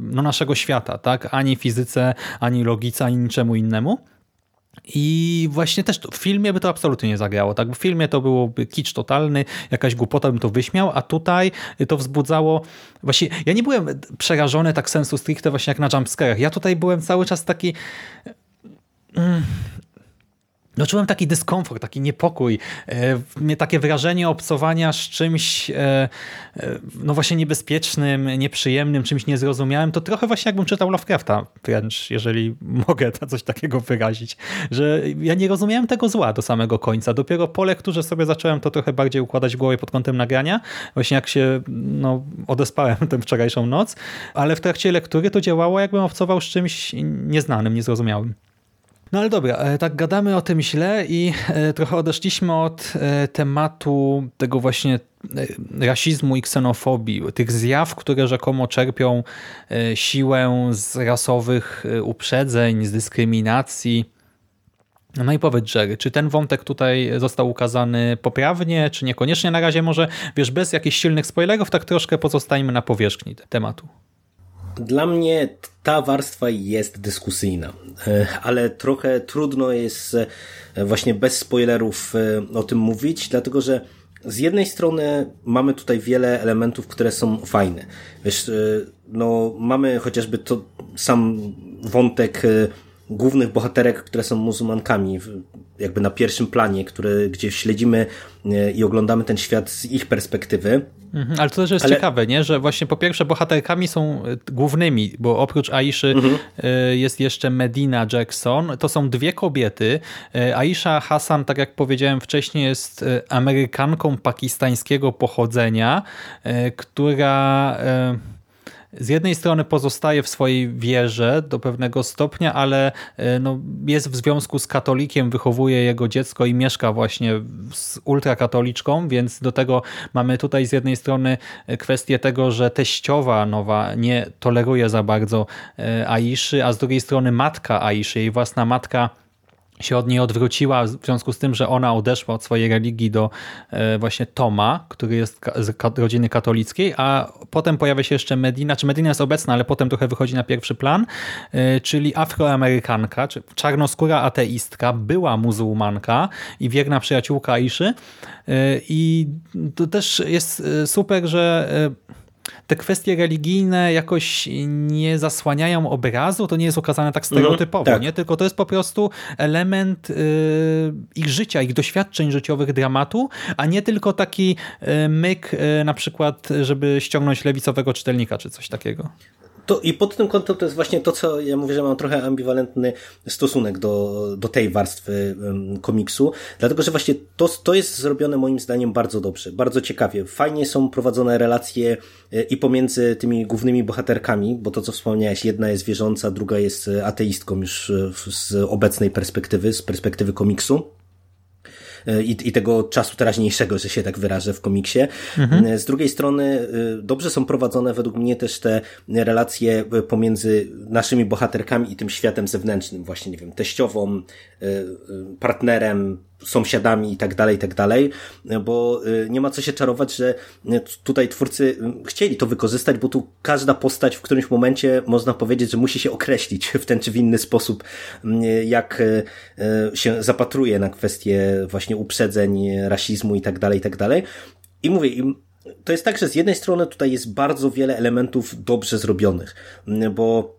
no, naszego świata, tak? Ani fizyce, ani logice, ani niczemu innemu. I właśnie też w filmie by to absolutnie nie zagrało. Tak? W filmie to byłoby kicz totalny, jakaś głupota bym to wyśmiał, a tutaj to wzbudzało... Właśnie ja nie byłem przerażony tak sensu stricte właśnie jak na jumpscarach. Ja tutaj byłem cały czas taki... Mm, no czułem taki dyskomfort, taki niepokój, e, takie wrażenie obcowania z czymś e, e, no właśnie niebezpiecznym, nieprzyjemnym, czymś niezrozumiałym, to trochę właśnie jakbym czytał Lovecrafta wręcz, jeżeli mogę coś takiego wyrazić, że ja nie rozumiałem tego zła do samego końca. Dopiero po lekturze sobie zacząłem to trochę bardziej układać w głowie pod kątem nagrania, właśnie jak się no, odespałem tę wczorajszą noc, ale w trakcie lektury to działało jakbym obcował z czymś nieznanym, niezrozumiałym. No ale dobra, e, tak gadamy o tym źle i e, trochę odeszliśmy od e, tematu tego właśnie rasizmu i ksenofobii, tych zjaw, które rzekomo czerpią siłę z rasowych uprzedzeń, z dyskryminacji. No i powiedz Jerry, czy ten wątek tutaj został ukazany poprawnie, czy niekoniecznie na razie może, wiesz, bez jakichś silnych spoilerów, tak troszkę pozostajmy na powierzchni tematu. Dla mnie ta warstwa jest dyskusyjna, e, ale trochę trudno jest e, właśnie bez spoilerów e, o tym mówić, dlatego że z jednej strony mamy tutaj wiele elementów, które są fajne. Wiesz, no mamy chociażby to sam wątek głównych bohaterek, które są muzułmankami, jakby na pierwszym planie, które, gdzie śledzimy e, i oglądamy ten świat z ich perspektywy. Mhm, ale to też jest ale... ciekawe, nie? że właśnie po pierwsze bohaterkami są e, głównymi, bo oprócz Aiszy mhm. E, jest jeszcze Medina Jackson. To są dwie kobiety. Aisha Hassan, tak jak powiedziałem wcześniej, jest Amerykanką pakistańskiego pochodzenia, która z jednej strony pozostaje w swojej wierze do pewnego stopnia, ale e, no, jest w związku z katolikiem, wychowuje jego dziecko i mieszka właśnie z ultrakatoliczką, więc do tego mamy tutaj z jednej strony kwestię tego, że teściowa nowa nie toleruje za bardzo e, Aiszy, a z drugiej strony matka Aiszy, jej własna matka się od niej odwróciła w związku z tym, że ona odeszła od swojej religii do e, właśnie Toma, który jest z rodziny katolickiej, a potem pojawia się jeszcze Medina, czy Medina jest obecna, ale potem trochę wychodzi na pierwszy plan, e, czyli afroamerykanka, czy czarnoskóra ateistka, była muzułmanka i wierna przyjaciółka Aiszy. E, i to też jest super, że te kwestie religijne jakoś nie zasłaniają obrazu, to nie jest okazane tak mhm, stereotypowo, mm, tak. nie? tylko to jest po prostu element y, ich życia, ich doświadczeń życiowych, dramatu, a nie tylko taki y, myk y, na przykład, żeby ściągnąć lewicowego czytelnika czy coś takiego. To, I pod tym kątem to jest właśnie to, co ja mówię, że mam trochę ambiwalentny stosunek do, do tej warstwy komiksu, dlatego, że właśnie to, to jest zrobione moim zdaniem bardzo dobrze, bardzo ciekawie. Fajnie są prowadzone relacje e, i pomiędzy tymi głównymi bohaterkami, bo to, co wspomniałeś, jedna jest wierząca, druga jest ateistką już e, z obecnej perspektywy, z perspektywy komiksu i, i tego czasu teraźniejszego, że się tak wyrażę w komiksie. Mhm. Z drugiej strony y, dobrze są prowadzone według mnie też te relacje pomiędzy naszymi bohaterkami i tym światem zewnętrznym, właśnie, nie wiem, teściową, partnerem, sąsiadami i tak dalej, i tak dalej, bo nie ma co się czarować, że tutaj twórcy chcieli to wykorzystać, bo tu każda postać w którymś momencie można powiedzieć, że musi się określić w ten czy w inny sposób, jak się zapatruje na kwestie właśnie uprzedzeń, rasizmu i tak dalej, i tak dalej. I mówię, to jest tak, że z jednej strony tutaj jest bardzo wiele elementów dobrze zrobionych, bo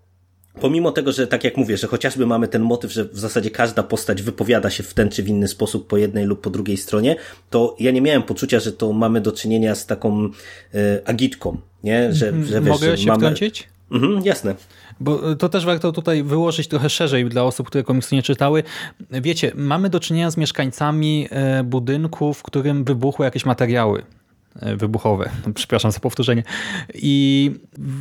Pomimo tego, że tak jak mówię, że chociażby mamy ten motyw, że w zasadzie każda postać wypowiada się w ten czy w inny sposób po jednej lub po drugiej stronie, to ja nie miałem poczucia, że to mamy do czynienia z taką e, agitką, nie? Że, że wiesz, Mogę się mamy... wtrącić? Mhm, jasne. Bo to też warto tutaj wyłożyć trochę szerzej dla osób, które komiksu nie czytały. Wiecie, mamy do czynienia z mieszkańcami e, budynku, w którym wybuchły jakieś materiały e, wybuchowe. Przepraszam za powtórzenie. I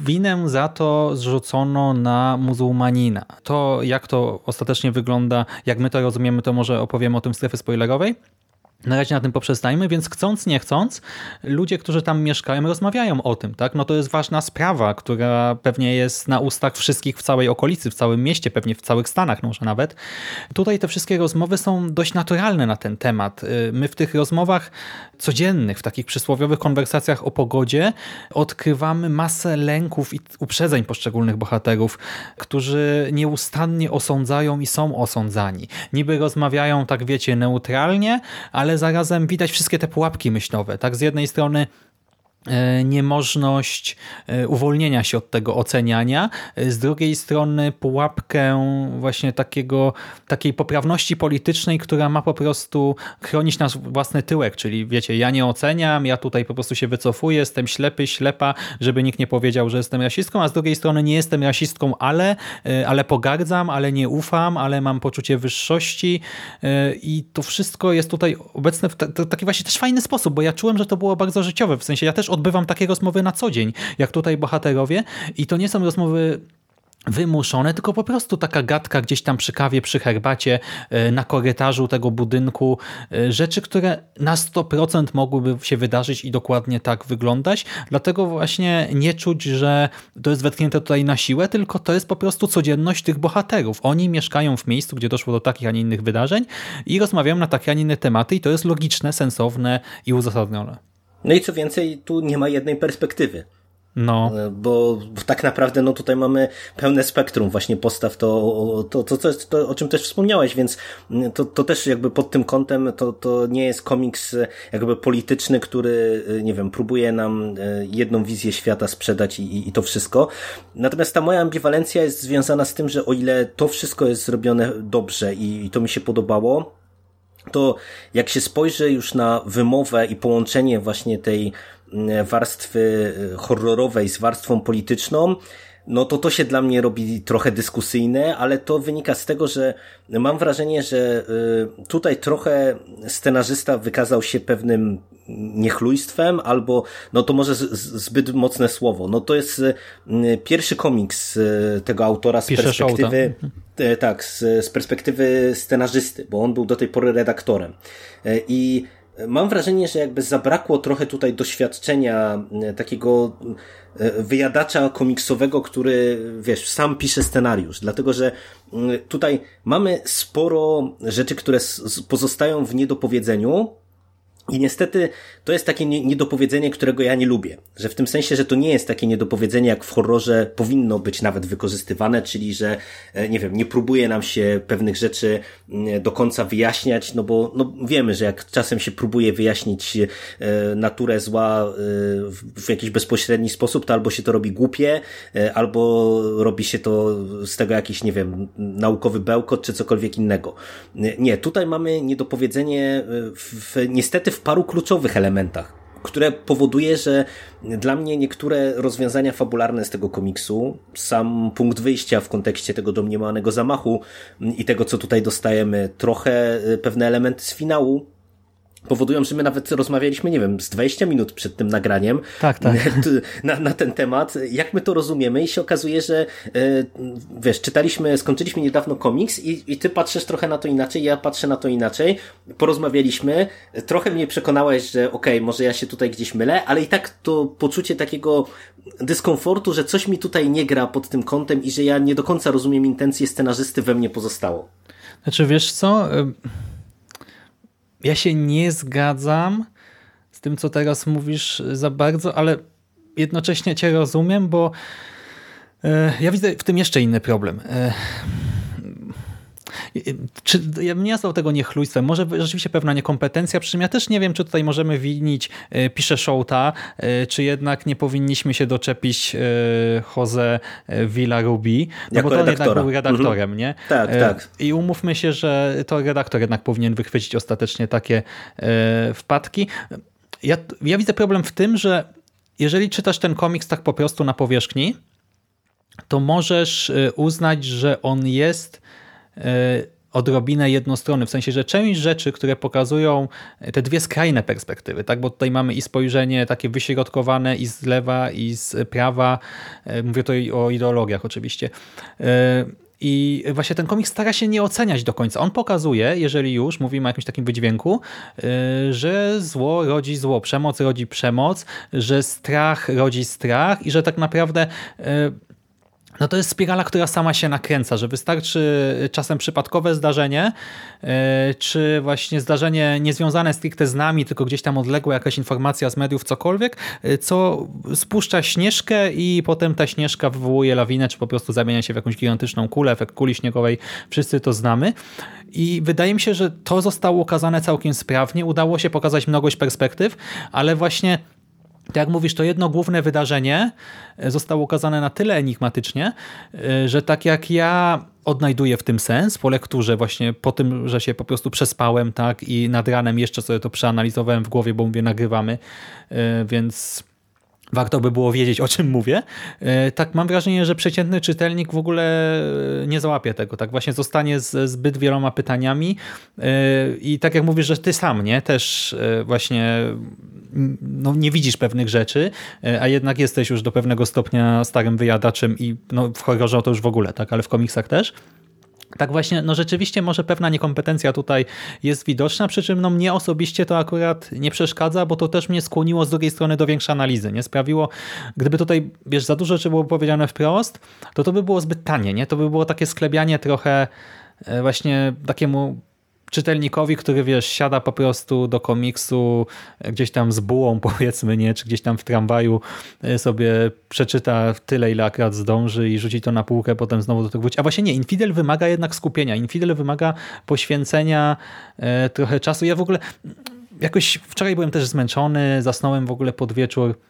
winę za to zrzucono na muzułmanina. To jak to ostatecznie wygląda, jak my to rozumiemy, to może opowiemy o tym w strefie spoilerowej. Na razie na tym poprzestajmy, więc chcąc, nie chcąc, ludzie, którzy tam mieszkają, rozmawiają o tym. tak? No to jest ważna sprawa, która pewnie jest na ustach wszystkich w całej okolicy, w całym mieście, pewnie w całych Stanach może nawet. Tutaj te wszystkie rozmowy są dość naturalne na ten temat. Y, my w tych rozmowach codziennych, w takich przysłowiowych konwersacjach o pogodzie odkrywamy masę lęków i uprzedzeń poszczególnych bohaterów, którzy nieustannie osądzają i są osądzani. Niby rozmawiają, tak wiecie, neutralnie, ale ale zarazem widać wszystkie te pułapki myślowe. Tak, z jednej strony niemożność e, uwolnienia się od tego oceniania, e, z drugiej strony pułapkę właśnie takiego, takiej poprawności politycznej, która ma po prostu chronić nasz własny tyłek, czyli wiecie, ja nie oceniam, ja tutaj po prostu się wycofuję, jestem ślepy, ślepa, żeby nikt nie powiedział, że jestem rasistką, a z drugiej strony nie jestem rasistką, ale, ale pogardzam, ale nie ufam, ale mam poczucie wyższości. I to wszystko jest tutaj obecne w taki właśnie też fajny sposób, bo ja czułem, że to było bardzo życiowe, w sensie ja też odbywam takie rozmowy na co dzień, jak tutaj bohaterowie i to nie są rozmowy wymuszone, tylko po prostu taka gadka gdzieś tam przy kawie, przy herbacie, e, na korytarzu tego budynku. E, rzeczy, które na 100% mogłyby się wydarzyć i dokładnie tak wyglądać. Dlatego właśnie nie czuć, że to jest wetknięte tutaj na siłę, tylko to jest po prostu codzienność tych bohaterów. Oni mieszkają w miejscu, gdzie doszło do takich, a nie innych wydarzeń i rozmawiają na takie, a nie inne tematy i to jest logiczne, sensowne i uzasadnione. No i co więcej, tu nie ma jednej perspektywy. No. E, bo tak naprawdę no tutaj mamy pełne spektrum właśnie postaw, to, to, to, to, to o czym też wspomniałeś, więc to, to też jakby pod tym kątem to, to nie jest komiks jakby polityczny, który, e, nie wiem, próbuje nam e, jedną wizję świata sprzedać i, i to wszystko. Natomiast ta moja ambiwalencja jest związana z tym, że o ile to wszystko jest zrobione dobrze i, i to mi się podobało, to jak się spojrzy już na wymowę i połączenie właśnie tej mm, warstwy e, horrorowej z warstwą polityczną, no to to się dla mnie robi trochę dyskusyjne, ale to wynika z tego, że mam wrażenie, że y, tutaj trochę scenarzysta wykazał się pewnym niechlujstwem, albo, no to może zbyt mocne słowo. No to jest y, pierwszy komiks y, tego autora z Pisze perspektywy, tak, z, z perspektywy scenarzysty, bo on był do tej pory redaktorem. I mam wrażenie, że jakby zabrakło trochę tutaj doświadczenia takiego E, wyjadacza komiksowego, który, wiesz, sam pisze scenariusz, dlatego że mm, tutaj mamy sporo rzeczy, które pozostają w niedopowiedzeniu, i niestety to jest takie niedopowiedzenie, którego ja nie lubię. Że w tym sensie, że to nie jest takie niedopowiedzenie, jak w horrorze powinno być nawet wykorzystywane, czyli że, e, nie wiem, nie próbuje nam się pewnych rzeczy mm, do końca wyjaśniać, no bo no wiemy, że jak czasem się próbuje wyjaśnić e, naturę zła e, w jakiś bezpośredni sposób, to albo się to robi głupie, albo robi się to z tego jakiś, nie wiem, naukowy bełkot, czy cokolwiek innego. Nie, tutaj mamy niedopowiedzenie w, niestety w w paru kluczowych elementach. które powoduje, że dla mnie niektóre rozwiązania fabularne z tego komiksu, sam punkt wyjścia w kontekście tego domniemanego zamachu i tego, co tutaj dostajemy, trochę pewne elementy z finału powodują, że my nawet rozmawialiśmy, nie wiem, z 20 minut przed tym nagraniem tak, tak. Na, na ten temat, jak my to rozumiemy? I się okazuje, że e, wiesz, czytaliśmy, skończyliśmy niedawno komiks i, i ty patrzysz trochę na to inaczej, ja patrzę na to inaczej, porozmawialiśmy, trochę mnie przekonałeś, że okej, okay, może ja się tutaj gdzieś mylę, ale i tak to poczucie takiego dyskomfortu, że coś mi tutaj nie gra pod tym kątem i że ja nie do końca rozumiem intencje scenarzysty we mnie pozostało. Znaczy, wiesz co ja się nie zgadzam z tym, co teraz mówisz za bardzo, ale jednocześnie cię rozumiem, bo e, ja widzę w tym jeszcze inny problem. Czy ja bym nie nazwał tego niechlujstwem, może rzeczywiście pewna niekompetencja, przy czym ja też nie wiem, czy tutaj możemy winić e, pisze Showta, e, czy jednak nie powinniśmy się doczepić e, Jose Villarubi, no jako bo to redaktora. jednak był redaktorem, mhm. nie? Tak, tak. I umówmy się, że to redaktor jednak powinien wychwycić ostatecznie takie wpadki. Ja, ja widzę problem w tym, że jeżeli czytasz ten komiks tak po prostu na powierzchni, to możesz uznać, że on jest odrobinę jednostronny, w sensie, że część rzeczy, które pokazują te dwie skrajne perspektywy, tak, bo tutaj mamy i spojrzenie takie wyśrodkowane i z lewa i z prawa, e, mówię tutaj o ideologiach oczywiście, i właśnie ten komik stara się nie oceniać do końca. On pokazuje, jeżeli już mówimy o jakimś takim wydźwięku, że zło rodzi zło, przemoc rodzi przemoc, że strach rodzi strach i że tak naprawdę no to jest spirala, która sama się nakręca, że wystarczy czasem przypadkowe zdarzenie, e, czy właśnie zdarzenie niezwiązane stricte z nami, tylko gdzieś tam odległe jakaś informacja z mediów, cokolwiek, e, co spuszcza śnieżkę i potem ta śnieżka wywołuje lawinę, czy po prostu zamienia się w jakąś gigantyczną kulę, efekt kuli śniegowej, wszyscy to znamy. I wydaje mi się, że to zostało ukazane całkiem sprawnie, udało się pokazać mnogość perspektyw, ale właśnie tak jak mówisz, to jedno główne wydarzenie e, zostało ukazane na tyle enigmatycznie, e, że tak jak ja odnajduję w tym sens po lekturze, właśnie po tym, że się po prostu przespałem tak i nad ranem jeszcze sobie to przeanalizowałem w głowie, bo mówię, nagrywamy, e, więc warto by było wiedzieć, o czym mówię. E, tak mam wrażenie, że przeciętny czytelnik w ogóle e, nie załapie tego. Tak właśnie zostanie z zbyt wieloma pytaniami e, i tak jak mówisz, że ty sam nie też właśnie no, nie widzisz pewnych rzeczy, a jednak jesteś już do pewnego stopnia starym wyjadaczem i no, w horrorze to już w ogóle, tak, ale w komiksach też. Tak właśnie, no rzeczywiście może pewna niekompetencja tutaj jest widoczna, przy czym no mnie osobiście to akurat nie przeszkadza, bo to też mnie skłoniło z drugiej strony do większej analizy, nie? Sprawiło, gdyby tutaj, wiesz, za dużo rzeczy było powiedziane wprost, to to by było zbyt tanie, nie? To by było takie sklebianie trochę e, właśnie takiemu czytelnikowi, który wiesz, siada po prostu do komiksu gdzieś tam z bułą powiedzmy, nie, czy gdzieś tam w tramwaju e, sobie przeczyta tyle, ile akurat zdąży i rzuci to na półkę, potem znowu do tego wróci. A właśnie nie, Infidel wymaga jednak skupienia. Infidel wymaga poświęcenia e, trochę czasu. Ja w ogóle jakoś wczoraj byłem też zmęczony, zasnąłem w ogóle pod wieczór E,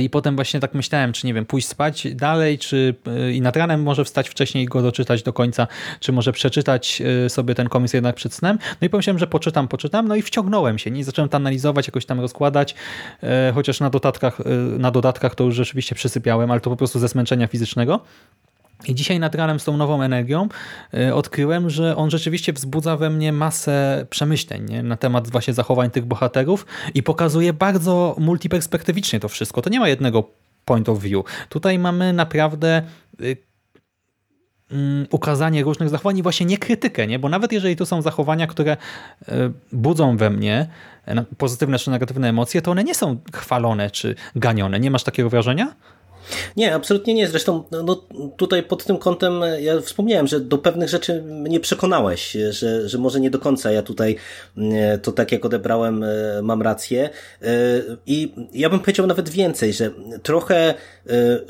I potem właśnie tak myślałem, czy nie wiem, pójść spać dalej, czy e, i nad ranem może wstać wcześniej i go doczytać do końca, czy może przeczytać e, sobie ten komiks jednak przed snem. No i pomyślałem, że poczytam, poczytam, no i wciągnąłem się, nie? Zacząłem to analizować, jakoś tam rozkładać, chociaż na dodatkach, na dodatkach to już rzeczywiście przysypiałem, ale to po prostu ze zmęczenia fizycznego. I dzisiaj nad ranem z tą nową energią y, odkryłem, że on rzeczywiście wzbudza we mnie masę przemyśleń nie? na temat właśnie zachowań tych bohaterów i pokazuje bardzo multiperspektywicznie to wszystko. To nie ma jednego point of view. Tutaj mamy naprawdę y, mm, ukazanie różnych zachowań i właśnie nie krytykę, nie? bo nawet jeżeli to są zachowania, które y, budzą we mnie pozytywne czy negatywne emocje, to one nie są chwalone czy ganione. Nie masz takiego wrażenia? Nie, absolutnie nie. Zresztą no, tutaj pod tym kątem ja wspomniałem, że do pewnych rzeczy mnie przekonałeś, że, że może nie do końca ja tutaj e, to tak jak odebrałem e, mam rację. E, I ja bym powiedział nawet więcej, że trochę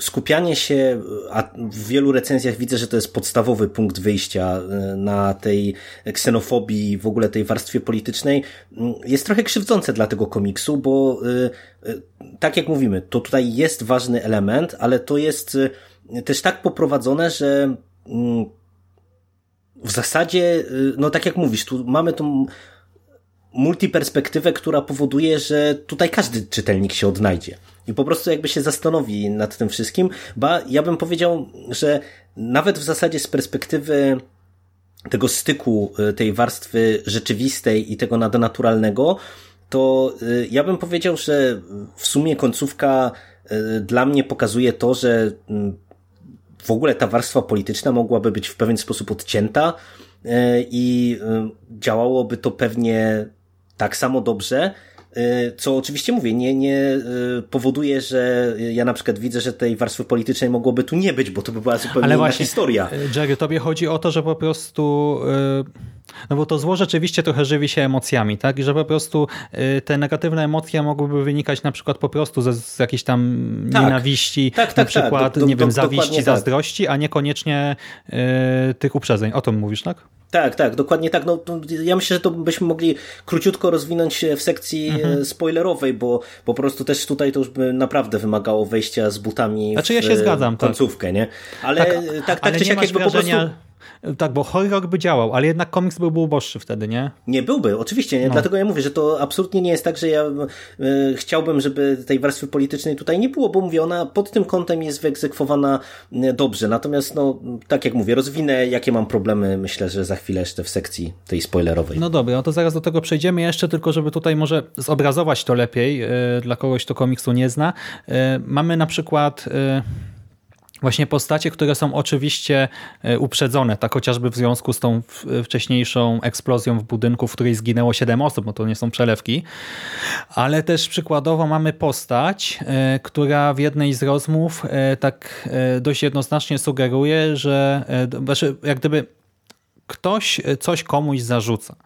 skupianie się, a w wielu recenzjach widzę, że to jest podstawowy punkt wyjścia na tej ksenofobii, w ogóle tej warstwie politycznej, jest trochę krzywdzące dla tego komiksu, bo tak jak mówimy, to tutaj jest ważny element, ale to jest y, też tak poprowadzone, że mm, w zasadzie, y, no tak jak mówisz, tu mamy tą multiperspektywę, która powoduje, że tutaj każdy czytelnik się odnajdzie. I po prostu jakby się zastanowi nad tym wszystkim, ba ja bym powiedział, że nawet w zasadzie z perspektywy tego styku y, tej warstwy rzeczywistej i tego nadnaturalnego, to ja bym powiedział, że w sumie końcówka dla mnie pokazuje to, że mm, w ogóle ta warstwa polityczna mogłaby być w pewien sposób odcięta i działałoby to pewnie tak samo dobrze, Y, co oczywiście mówię, nie, nie y, powoduje, że ja na przykład widzę, że tej warstwy politycznej mogłoby tu nie być, bo to by była zupełnie Ale inna właśnie, historia. Y, Jerry, tobie chodzi o to, że po prostu no bo to zło rzeczywiście trochę żywi się emocjami, tak? I że po prostu te negatywne emocje mogłyby wynikać na przykład po prostu ze, z jakiejś tam tak. nienawiści, tak, tak, na tak. przykład, do, do, nie do, wiem, zawiści, tak. zazdrości, a niekoniecznie tych uprzedzeń. O tym mówisz, tak? Tak, tak, dokładnie tak. No, ja myślę, że to byśmy mogli króciutko rozwinąć w sekcji mhm. E, spoilerowej, bo po prostu też tutaj to już by naprawdę wymagało wejścia z butami znaczy, ja się w zgadzam, tak. końcówkę, tak. nie? Ale tak, tak, tak ale czy siak jakby wrażenia... po prostu tak, bo horror by działał, ale jednak komiks byłby uboższy wtedy, nie? Nie byłby, oczywiście. Nie? No. Dlatego ja mówię, że to absolutnie nie jest tak, że ja y, chciałbym, żeby tej warstwy politycznej tutaj nie było, bo mówię, ona pod tym kątem jest wyegzekwowana e, dobrze. Natomiast, no, tak jak mówię, rozwinę, jakie mam problemy, myślę, że za chwilę jeszcze w sekcji tej spoilerowej. No dobra, no to zaraz do tego przejdziemy. Jeszcze tylko, żeby tutaj może zobrazować to lepiej y, dla kogoś, kto komiksu nie zna. Y, mamy na przykład właśnie postacie, które są oczywiście e, uprzedzone, tak chociażby w związku z tą wcześniejszą eksplozją w budynku, w której zginęło 7 osób, bo to nie są przelewki, ale też przykładowo mamy postać, e, która w jednej z rozmów e, tak dość jednoznacznie sugeruje, że znaczy jak gdyby ktoś coś komuś zarzuca.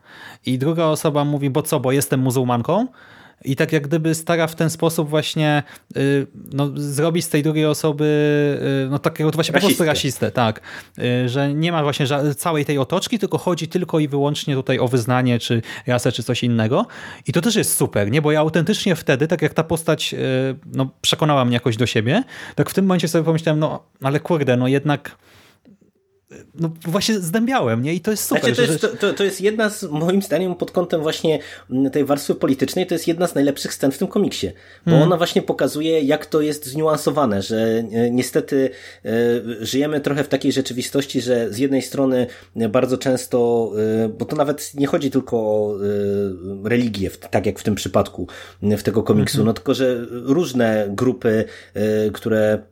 I druga osoba mówi, bo co, bo jestem muzułmanką, i tak jak gdyby stara w ten sposób właśnie y, no, zrobić z tej drugiej osoby y, no takiego właśnie Rasistę. po prostu rasistę, tak. Y, że nie ma właśnie całej tej otoczki, tylko chodzi tylko i wyłącznie tutaj o wyznanie, czy rasę, czy coś innego. I to też jest super, nie? Bo ja autentycznie wtedy, tak jak ta postać no, przekonała mnie jakoś do siebie, tak w tym momencie sobie pomyślałem, no ale kurde, no jednak no właśnie zdębiałem, nie? I to jest super. Znaczy, to, jest, to, to, to, jest jedna z, moim zdaniem, pod kątem właśnie tej warstwy politycznej, to jest jedna z najlepszych scen w tym komiksie. Bo hmm. ona właśnie pokazuje, jak to jest zniuansowane, że e, niestety e, żyjemy trochę w takiej rzeczywistości, że z jednej strony bardzo często, e, bo to nawet nie chodzi tylko o religię, tak jak w tym przypadku w tego komiksu, hmm. no tylko, że różne grupy, które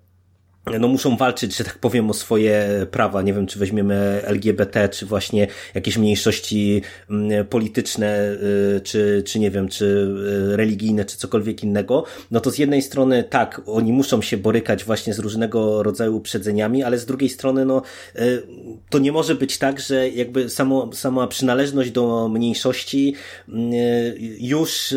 no muszą walczyć, że tak powiem, o swoje prawa. Nie wiem, czy weźmiemy LGBT, czy właśnie jakieś mniejszości mm, polityczne, y, czy, czy nie wiem, czy y, religijne, czy cokolwiek innego. No to z jednej strony tak, oni muszą się borykać właśnie z różnego rodzaju uprzedzeniami, ale z drugiej strony, no y, to nie może być tak, że jakby samo, sama przynależność do mniejszości już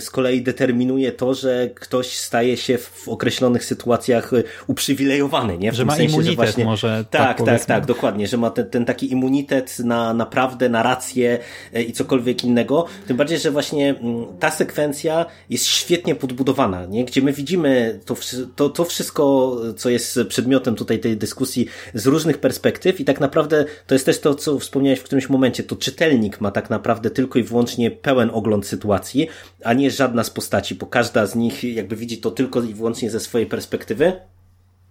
z kolei determinuje to, że ktoś staje się w określonych sytuacjach uprzywilejowany uprzywilejowany, nie? W że ma sensie, immunitet właśnie, może. Tak, tak, tak, tak, dokładnie, że ma ten, ten taki immunitet na naprawdę, na rację e, i cokolwiek innego. Tym bardziej, że właśnie mm, ta sekwencja jest świetnie podbudowana, nie? Gdzie my widzimy to, to, to wszystko, co jest przedmiotem tutaj tej dyskusji z różnych perspektyw i tak naprawdę to jest też to, co wspomniałeś w którymś momencie, to czytelnik ma tak naprawdę tylko i wyłącznie pełen ogląd sytuacji, a nie żadna z postaci, bo każda z nich jakby widzi to tylko i wyłącznie ze swojej perspektywy.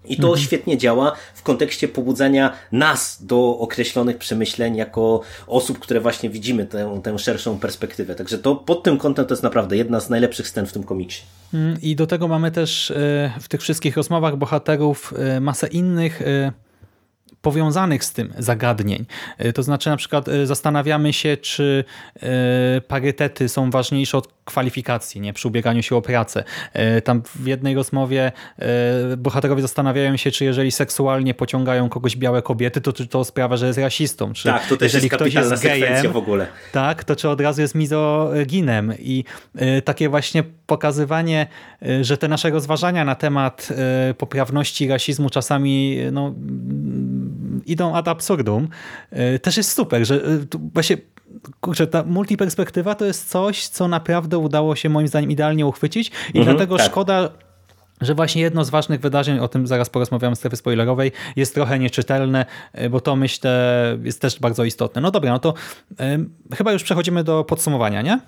I to mhm. świetnie działa w kontekście pobudzania nas do określonych przemyśleń jako osób, które właśnie widzimy tę, tę szerszą perspektywę. Także to pod tym kątem to jest naprawdę jedna z najlepszych scen w tym komiksie. Mm, I do tego mamy też e, w tych wszystkich rozmowach bohaterów e, masę innych e, powiązanych z tym zagadnień. To znaczy na przykład zastanawiamy się, czy parytety są ważniejsze od kwalifikacji, nie? przy ubieganiu się o pracę. Tam w jednej rozmowie bohaterowie zastanawiają się, czy jeżeli seksualnie pociągają kogoś białe kobiety, to czy to sprawia, że jest rasistą. Czy tak, to też jeżeli jest ktoś jest gejem, w ogóle. Tak, to czy od razu jest mizoginem. I takie właśnie pokazywanie, że te nasze rozważania na temat poprawności rasizmu czasami no, idą ad absurdum, też jest super, że właśnie kurczę, ta multiperspektywa to jest coś, co naprawdę udało się moim zdaniem idealnie uchwycić i mhm, dlatego tak. szkoda, że właśnie jedno z ważnych wydarzeń, o tym zaraz porozmawiamy w strefie spoilerowej, jest trochę nieczytelne, e, bo to myślę jest też bardzo istotne. No dobra, no to chyba już przechodzimy do podsumowania, nie?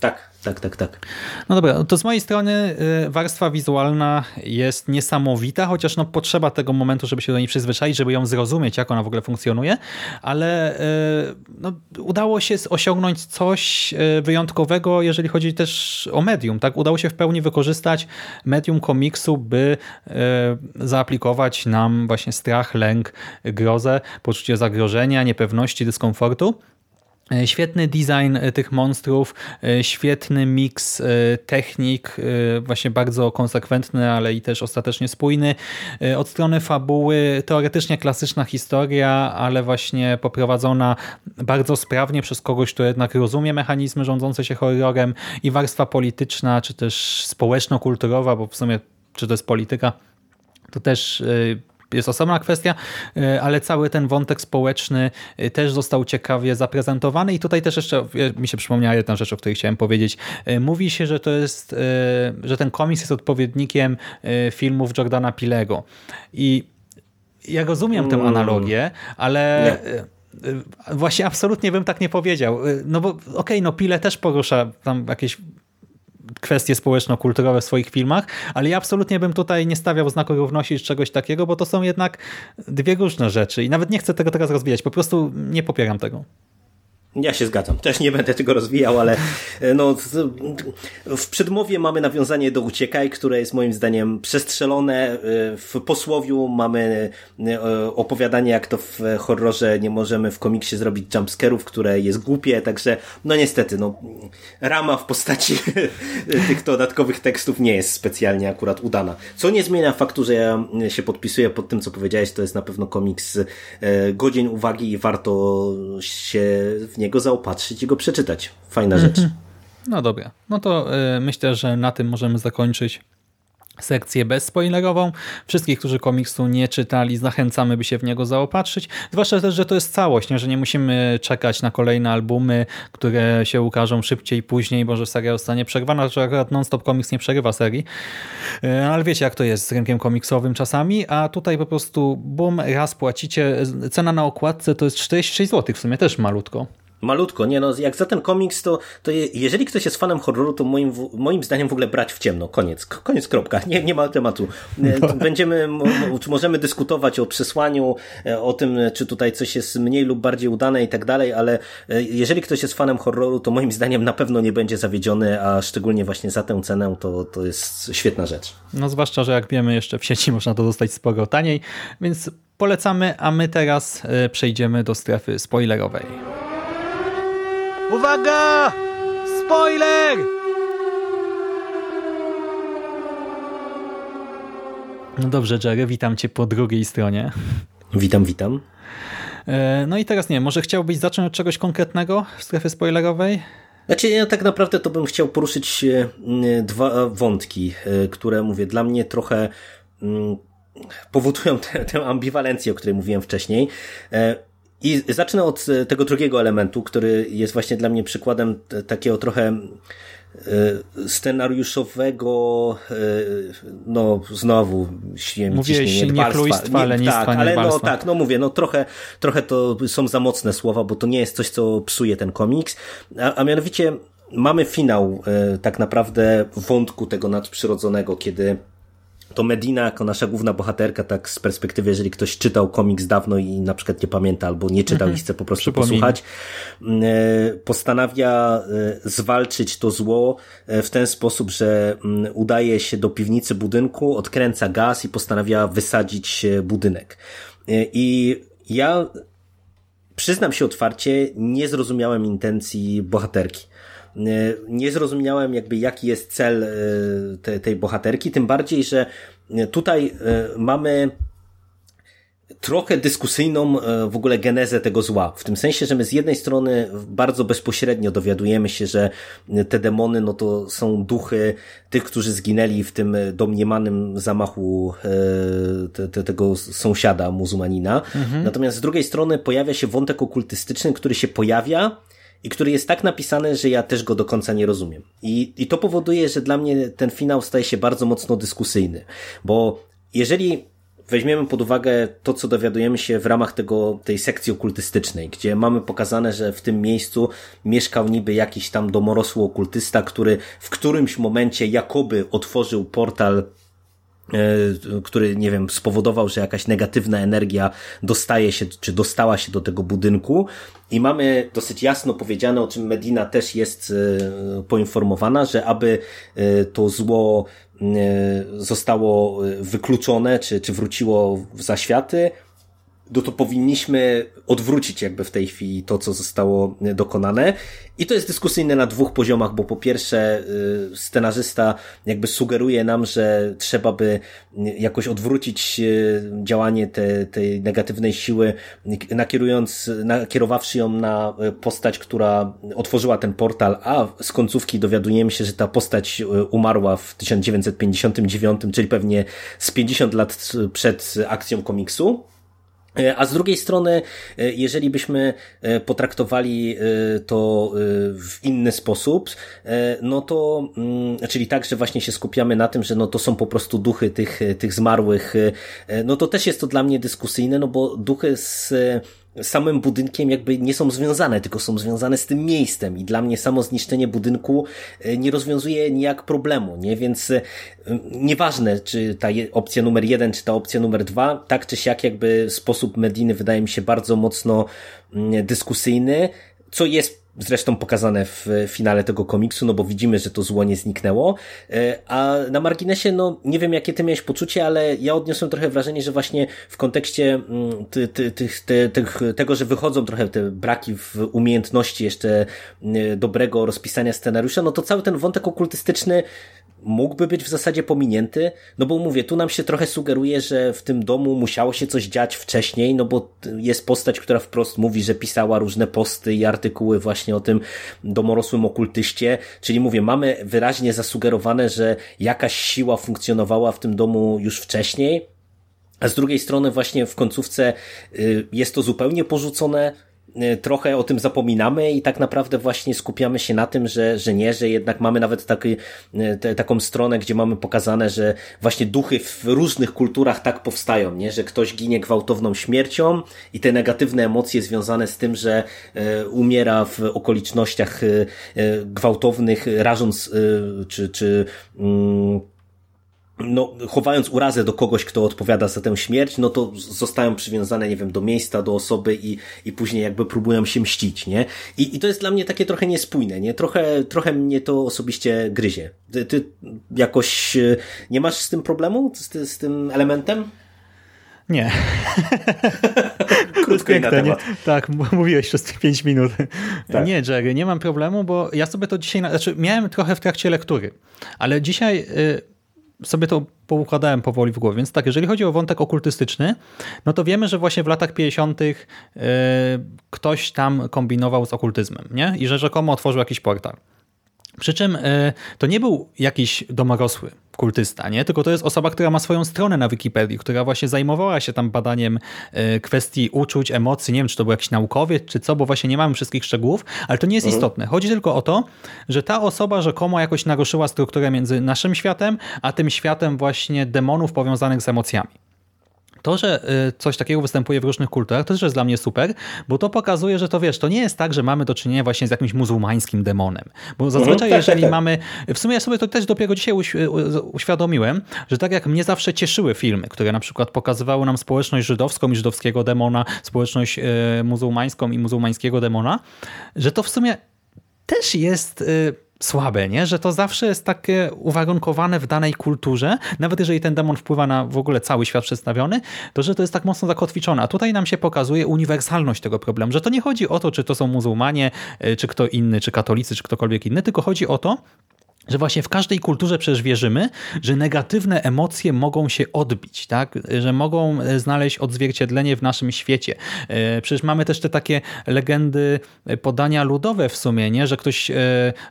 Tak, tak, tak, tak. No dobra, to z mojej strony y, warstwa wizualna jest niesamowita, chociaż no potrzeba tego momentu, żeby się do niej przyzwyczaić, żeby ją zrozumieć, jak ona w ogóle funkcjonuje, ale y, no, udało się osiągnąć coś y, wyjątkowego, jeżeli chodzi też o medium. Tak, Udało się w pełni wykorzystać medium komiksu, by zaaplikować nam właśnie strach, lęk, grozę, poczucie zagrożenia, niepewności, dyskomfortu świetny design e, tych monstrów, e, świetny miks technik, właśnie bardzo konsekwentny, ale i też ostatecznie spójny. Od strony fabuły teoretycznie klasyczna historia, ale właśnie poprowadzona bardzo sprawnie przez kogoś, kto jednak rozumie mechanizmy rządzące się horrorem i warstwa polityczna, czy też społeczno-kulturowa, bo w sumie czy to jest polityka, to też jest osobna kwestia, e, ale cały ten wątek społeczny e, też został ciekawie zaprezentowany i tutaj też jeszcze mi się przypomniała jedna rzecz, o której chciałem powiedzieć. E, mówi się, że to jest, że ten komiks jest odpowiednikiem filmów Jordana Pilego i ja rozumiem tę mm. analogię, ale nie. właśnie absolutnie bym tak nie powiedział. No bo okej, okay, no Pile też porusza tam jakieś kwestie społeczno-kulturowe w swoich filmach, ale ja absolutnie bym tutaj nie stawiał znaku równości czy czegoś takiego, bo to są jednak dwie różne rzeczy i nawet nie chcę tego teraz rozwijać, po prostu nie popieram tego. Ja się zgadzam. Też nie będę tego rozwijał, ale e, no, w przedmowie mamy nawiązanie do Uciekaj, które jest moim zdaniem przestrzelone. E, w posłowiu mamy e, opowiadanie, jak to w horrorze nie możemy w komiksie zrobić jumpscarów, które jest głupie, także no niestety, no, rama w postaci tych dodatkowych tekstów nie jest specjalnie akurat udana. Co nie zmienia faktu, że ja się podpisuję pod tym, co powiedziałeś, to jest na pewno komiks godzien uwagi i warto się w nie niego zaopatrzyć i go przeczytać. Fajna rzecz. Mhm. No dobra, no to y, myślę, że na tym możemy zakończyć sekcję bezspoilerową. Wszystkich, którzy komiksu nie czytali, zachęcamy, by się w niego zaopatrzyć. Zwłaszcza też, że to jest całość, nie? że nie musimy czekać na kolejne albumy, które się ukażą szybciej, później, bo że seria zostanie przerwana, że akurat non-stop komiks nie przerywa serii. E, ale wiecie, jak to jest z rynkiem komiksowym czasami, a tutaj po prostu bum, raz płacicie. Cena na okładce to jest 46 zł, w sumie też malutko. Malutko, nie no, jak za ten komiks, to, to je, jeżeli ktoś jest fanem horroru, to moim, moim zdaniem w ogóle brać w ciemno, koniec, koniec, kropka, nie, nie ma tematu. E, będziemy, możemy dyskutować o przesłaniu, e, o tym, czy tutaj coś jest mniej lub bardziej udane i tak dalej, ale e, jeżeli ktoś jest fanem horroru, to moim zdaniem na pewno nie będzie zawiedziony, a szczególnie właśnie za tę cenę, to, to jest świetna rzecz. No zwłaszcza, że jak wiemy, jeszcze w sieci można to dostać sporo taniej, więc polecamy, a my teraz przejdziemy do strefy spoilerowej. Uwaga! Spoiler! No dobrze, Jerry, witam cię po drugiej stronie. Witam, witam. E, no i teraz nie, może chciałbyś zacząć od czegoś konkretnego w strefie spoilerowej? Znaczy, ja tak naprawdę to bym chciał poruszyć e, dwa wątki, e, które mówię, dla mnie trochę mm, powodują tę, tę ambiwalencję, o której mówiłem wcześniej. I zacznę od e, tego drugiego elementu, który jest właśnie dla mnie przykładem takiego trochę e, scenariuszowego, e, no znowu śmiem Mówiłeś niechlujstwa, lenistwa, tak, ale no tak, no mówię, no trochę, trochę to są za mocne słowa, bo to nie jest coś, co psuje ten komiks, a, a mianowicie mamy finał tak naprawdę wątku tego nadprzyrodzonego, kiedy to Medina jako nasza główna bohaterka, tak z perspektywy, jeżeli ktoś czytał komiks dawno i na przykład nie pamięta albo nie czytał mhm. i chce po prostu posłuchać, mm, e, postanawia e, zwalczyć to zło e, w ten sposób, że mm, udaje się do piwnicy budynku, odkręca gaz i postanawia wysadzić budynek. I ja przyznam się otwarcie, nie zrozumiałem intencji bohaterki. E, nie zrozumiałem jakby jaki jest cel e, te, tej bohaterki, tym bardziej, że e, tutaj mamy trochę dyskusyjną w ogóle genezę tego zła. W tym sensie, że my z jednej strony bardzo bezpośrednio dowiadujemy się, że te demony no to są duchy tych, którzy zginęli w tym domniemanym zamachu te, te, tego sąsiada muzułmanina. Mhm. Natomiast z drugiej strony pojawia się wątek okultystyczny, który się pojawia i który jest tak napisany, że ja też go do końca nie rozumiem. I, I to powoduje, że dla mnie ten finał staje się bardzo mocno dyskusyjny, bo jeżeli weźmiemy pod uwagę to, co dowiadujemy się w ramach tego, tej sekcji okultystycznej, gdzie mamy pokazane, że w tym miejscu mieszkał niby jakiś tam domorosły okultysta, który w którymś momencie jakoby otworzył portal który, nie wiem, spowodował, że jakaś negatywna energia dostaje się, czy dostała się do tego budynku. I mamy dosyć jasno powiedziane, o czym Medina też jest e, poinformowana, że aby e, to zło zostało wykluczone, czy, czy wróciło w zaświaty, no to powinniśmy odwrócić jakby w tej chwili to, co zostało dokonane. I to jest dyskusyjne na dwóch poziomach, bo po pierwsze y, scenarzysta jakby sugeruje nam, że trzeba by jakoś odwrócić y, działanie te, tej negatywnej siły, nakierując, nakierowawszy ją na postać, która otworzyła ten portal, a z końcówki dowiadujemy się, że ta postać y, umarła w 1959, czyli pewnie z 50 lat przed akcją komiksu. E, a z drugiej strony, e, jeżeli byśmy e, potraktowali to w inny sposób, no to, mm, czyli tak, że właśnie się skupiamy na tym, że no to są po prostu duchy tych, tych zmarłych, no to też jest to dla mnie dyskusyjne, no bo duchy z samym budynkiem jakby nie są związane, tylko są związane z tym miejscem i dla mnie samo zniszczenie budynku e, nie rozwiązuje nijak problemu, nie? Więc e, nieważne, czy ta opcja numer jeden, czy ta opcja numer dwa, tak czy siak jakby sposób Mediny wydaje mi się bardzo mocno mm, dyskusyjny, co jest zresztą pokazane w finale tego komiksu, no bo widzimy, że to zło nie zniknęło. E, a na marginesie, no nie wiem jakie ty miałeś poczucie, ale ja odniosłem trochę wrażenie, że właśnie w kontekście mm, ty, ty, ty, tego, że wychodzą trochę te braki w umiejętności jeszcze mm, dobrego rozpisania scenariusza, no to cały ten wątek okultystyczny mógłby być w zasadzie pominięty, no bo mówię, tu nam się trochę sugeruje, że w tym domu musiało się coś dziać wcześniej, no bo jest postać, która wprost mówi, że pisała różne posty i artykuły właśnie o tym domorosłym okultyście, czyli mówię, mamy wyraźnie zasugerowane, że jakaś siła funkcjonowała w tym domu już wcześniej, a z drugiej strony właśnie w końcówce y, jest to zupełnie porzucone, trochę o tym zapominamy i tak naprawdę właśnie skupiamy się na tym, że, że nie, że jednak mamy nawet taki, y, te, taką stronę, gdzie mamy pokazane, że właśnie duchy w różnych kulturach tak powstają, nie? że ktoś ginie gwałtowną śmiercią i te negatywne emocje związane z tym, że y, umiera w okolicznościach gwałtownych, rażąc czy, czy mm, no, chowając urazę do kogoś, kto odpowiada za tę śmierć, no to zostają przywiązane, nie wiem, do miejsca, do osoby i, i później jakby próbują się mścić, nie? I, I to jest dla mnie takie trochę niespójne, nie? Trochę, trochę mnie to osobiście gryzie. Ty, ty jakoś e, nie masz z tym problemu, z, z tym elementem? Nie. Krótko na temat. Nie? Tak, mówiłeś przez 5 minut. Tak. Nie, Jerry, nie mam problemu, bo ja sobie to dzisiaj, znaczy miałem trochę w trakcie lektury, ale dzisiaj... Y sobie to poukładałem powoli w głowie. Więc tak, jeżeli chodzi o wątek okultystyczny, no to wiemy, że właśnie w latach 50. Yy, ktoś tam kombinował z okultyzmem, nie? I że rzekomo otworzył jakiś portal. Przy czym e, to nie był jakiś domorosły kultysta, nie? tylko to jest osoba, która ma swoją stronę na Wikipedii, która właśnie zajmowała się tam badaniem e, kwestii uczuć, emocji, nie wiem, czy to był jakiś naukowiec, czy co, bo właśnie nie mamy wszystkich szczegółów, ale to nie jest mhm. istotne. Chodzi tylko o to, że ta osoba rzekomo jakoś naruszyła strukturę między naszym światem, a tym światem właśnie demonów powiązanych z emocjami. To, że y, coś takiego występuje w różnych kulturach, to też jest dla mnie super, bo to pokazuje, że to wiesz, to nie jest tak, że mamy do czynienia właśnie z jakimś muzułmańskim demonem. Bo zazwyczaj, mhm, jeżeli tak, tak. mamy. W sumie ja sobie to też dopiero dzisiaj uświadomiłem, że tak jak mnie zawsze cieszyły filmy, które na przykład pokazywały nam społeczność żydowską i żydowskiego demona, społeczność y, muzułmańską i muzułmańskiego demona, że to w sumie też jest y, słabe, nie? że to zawsze jest takie uwarunkowane w danej kulturze, nawet jeżeli ten demon wpływa na w ogóle cały świat przedstawiony, to że to jest tak mocno zakotwiczone. A tutaj nam się pokazuje uniwersalność tego problemu, że to nie chodzi o to, czy to są muzułmanie, y, czy kto inny, czy katolicy, czy ktokolwiek inny, tylko chodzi o to, że właśnie w każdej kulturze przecież wierzymy, że negatywne emocje mogą się odbić, tak? że mogą e, znaleźć odzwierciedlenie w naszym świecie. E, przecież mamy też te takie legendy e, podania ludowe w sumie, nie? że ktoś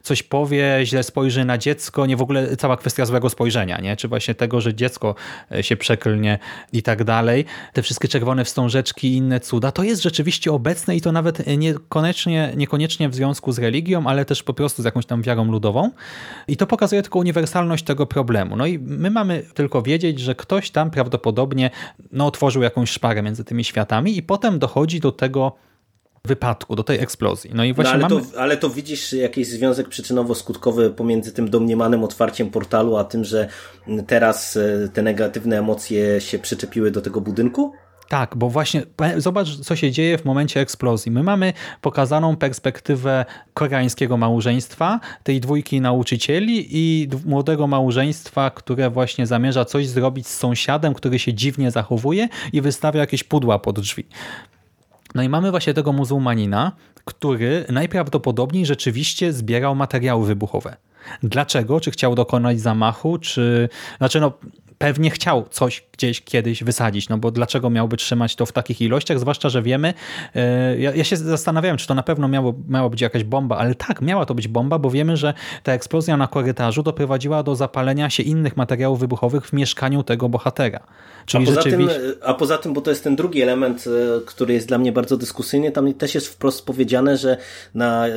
coś powie, źle spojrzy na dziecko, nie w ogóle cała kwestia złego spojrzenia, nie? czy właśnie tego, że dziecko się przeklnie i tak dalej. Te wszystkie czerwone wstążeczki i inne cuda, to jest rzeczywiście obecne i to nawet niekoniecznie, niekoniecznie w związku z religią, ale też po prostu z jakąś tam wiarą ludową. I to pokazuje tylko uniwersalność tego problemu. No i my mamy tylko wiedzieć, że ktoś tam prawdopodobnie no, otworzył jakąś szparę między tymi światami i potem dochodzi do tego wypadku, do tej eksplozji. No i no, właśnie no, ale, mamy... to, ale to widzisz jakiś związek przyczynowo-skutkowy pomiędzy tym domniemanym otwarciem portalu, a tym, że teraz e, te negatywne emocje się przyczepiły do tego budynku? Tak, bo właśnie zobacz, co się dzieje w momencie eksplozji. My mamy pokazaną perspektywę koreańskiego małżeństwa, tej dwójki nauczycieli i młodego małżeństwa, które właśnie zamierza coś zrobić z sąsiadem, który się dziwnie zachowuje i wystawia jakieś pudła pod drzwi. No i mamy właśnie tego muzułmanina, który najprawdopodobniej rzeczywiście zbierał materiały wybuchowe. Dlaczego? Czy chciał dokonać zamachu, czy... Znaczy no, pewnie chciał coś gdzieś kiedyś wysadzić, no bo dlaczego miałby trzymać to w takich ilościach, zwłaszcza, że wiemy, e, ja, ja się zastanawiałem, czy to na pewno miało, miała być jakaś bomba, ale tak, miała to być bomba, bo wiemy, że ta eksplozja na korytarzu doprowadziła do zapalenia się innych materiałów wybuchowych w mieszkaniu tego bohatera. Czyli a, poza rzeczywiście... tym, a poza tym, bo to jest ten drugi element, e, który jest dla mnie bardzo dyskusyjny, tam też jest wprost powiedziane, że na e,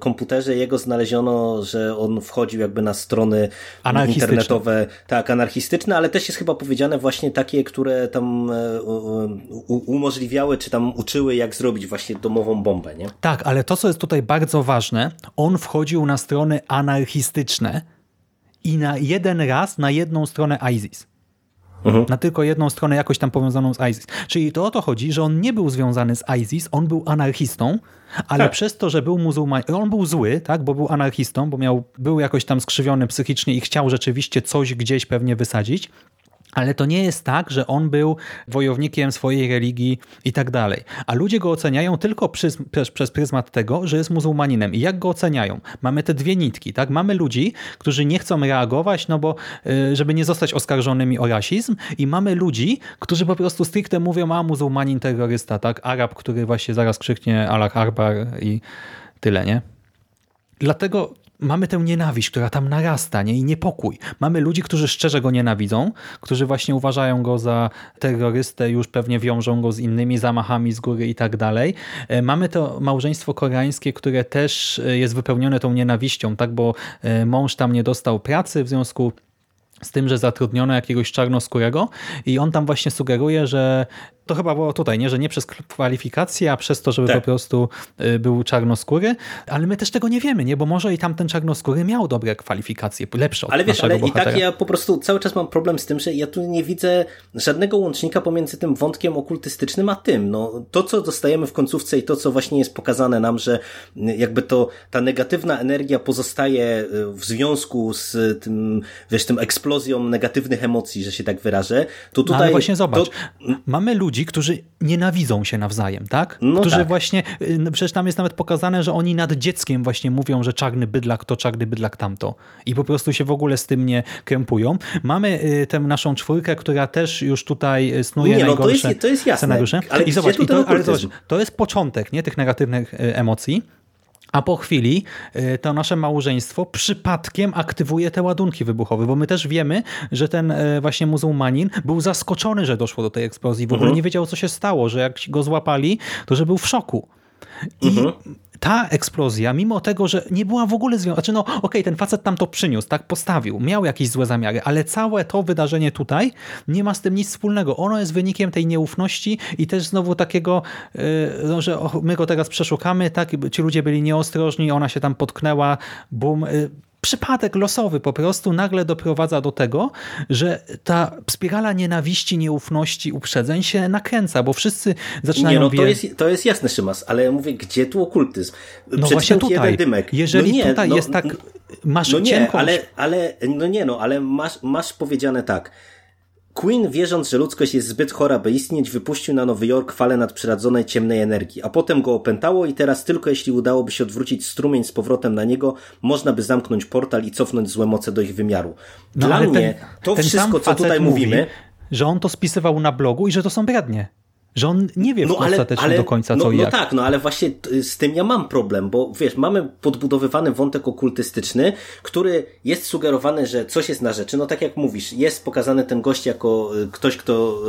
komputerze jego znaleziono, że on wchodził jakby na strony internetowe, tak, anarchistyczne, ale też jest chyba powiedziane właśnie takie, które tam e, umożliwiały, czy tam uczyły, jak zrobić właśnie domową bombę, nie? Tak, ale to, co jest tutaj bardzo ważne, on wchodził na strony anarchistyczne i na jeden raz na jedną stronę ISIS. Mhm. Na tylko jedną stronę jakoś tam powiązaną z ISIS. Czyli to o to chodzi, że on nie był związany z ISIS, on był anarchistą, ale tak. przez to, że był muzułmanin, on był zły, tak, bo był anarchistą, bo miał, był jakoś tam skrzywiony psychicznie i chciał rzeczywiście coś gdzieś pewnie wysadzić, ale to nie jest tak, że on był wojownikiem swojej religii i tak dalej. A ludzie go oceniają tylko przez, przez, przez pryzmat tego, że jest muzułmaninem. I jak go oceniają? Mamy te dwie nitki. tak? Mamy ludzi, którzy nie chcą reagować, no bo y, żeby nie zostać oskarżonymi o rasizm i mamy ludzi, którzy po prostu stricte mówią, a muzułmanin terrorysta, tak? Arab, który właśnie zaraz krzyknie Allah Akbar i tyle, nie? Dlatego mamy tę nienawiść, która tam narasta nie? i niepokój. Mamy ludzi, którzy szczerze go nienawidzą, którzy właśnie uważają go za terrorystę, już pewnie wiążą go z innymi zamachami z góry i tak dalej. E, mamy to małżeństwo koreańskie, które też e, jest wypełnione tą nienawiścią, tak, bo e, mąż tam nie dostał pracy w związku z tym, że zatrudniono jakiegoś czarnoskórego i on tam właśnie sugeruje, że to chyba było tutaj, nie? że nie przez kwalifikację, a przez to, żeby tak. po prostu y, był czarnoskóry, ale my też tego nie wiemy, nie? bo może i tamten czarnoskóry miał dobre kwalifikacje, lepsze od Ale wiesz, ale bohatera. i tak ja po prostu cały czas mam problem z tym, że ja tu nie widzę żadnego łącznika pomiędzy tym wątkiem okultystycznym a tym. No, to, co dostajemy w końcówce i to, co właśnie jest pokazane nam, że jakby to ta negatywna energia pozostaje y, w związku z tym, wiesz, tym eksplozją negatywnych emocji, że się tak wyrażę, to tutaj... No, ale właśnie zobacz, to... mamy ludzi, ludzi, którzy nienawidzą się nawzajem, tak? No którzy tak. właśnie, y, no przecież tam jest nawet pokazane, że oni nad dzieckiem właśnie mówią, że czarny bydlak to, czarny bydlak tamto. I po prostu się w ogóle z tym nie krępują. Mamy y, tę naszą czwórkę, która też już tutaj y, snuje nie, no, najgorsze to jest, to jest jasne. scenariusze. Ale I zobacz, i to, ale zobacz, to jest początek nie, tych negatywnych emocji. A po chwili y, to nasze małżeństwo przypadkiem aktywuje te ładunki wybuchowe, bo my też wiemy, że ten y, właśnie muzułmanin był zaskoczony, że doszło do tej eksplozji. W ogóle mhm. nie wiedział, co się stało, że jak go złapali, to że był w szoku. I mhm ta eksplozja, mimo tego, że nie była w ogóle związana, znaczy no okej, okay, ten facet tam to przyniósł, tak postawił, miał jakieś złe zamiary, ale całe to wydarzenie tutaj nie ma z tym nic wspólnego. Ono jest wynikiem tej nieufności i też znowu takiego, yy, no, że my go teraz przeszukamy, tak, ci ludzie byli nieostrożni, ona się tam potknęła, bum, yy, przypadek losowy po prostu nagle doprowadza do tego, że ta spirala nienawiści, nieufności, uprzedzeń się nakręca, bo wszyscy zaczynają... Nie, no to jest, to jest jasne, Szymas, ale ja mówię, gdzie tu okultyzm? No właśnie tutaj. Dymek. Jeżeli no nie, tutaj no, jest tak... Masz no nie, ale, ale, no nie, no, ale masz, masz powiedziane tak Queen, wierząc, że ludzkość jest zbyt chora, by istnieć, wypuścił na Nowy Jork falę nadprzyrodzonej ciemnej energii, a potem go opętało i teraz tylko jeśli udałoby się odwrócić strumień z powrotem na niego, można by zamknąć portal i cofnąć złe moce do ich wymiaru. No, Dla mnie ten, to ten wszystko, co tutaj mówi, mówimy... Że on to spisywał na blogu i że to są brednie. Że on nie wie no, ale, ostatecznie ale, do końca no, co i no jak. No tak, no ale właśnie z tym ja mam problem, bo wiesz, mamy podbudowywany wątek okultystyczny, który jest sugerowany, że coś jest na rzeczy, no tak jak mówisz, jest pokazany ten gość jako y, ktoś, kto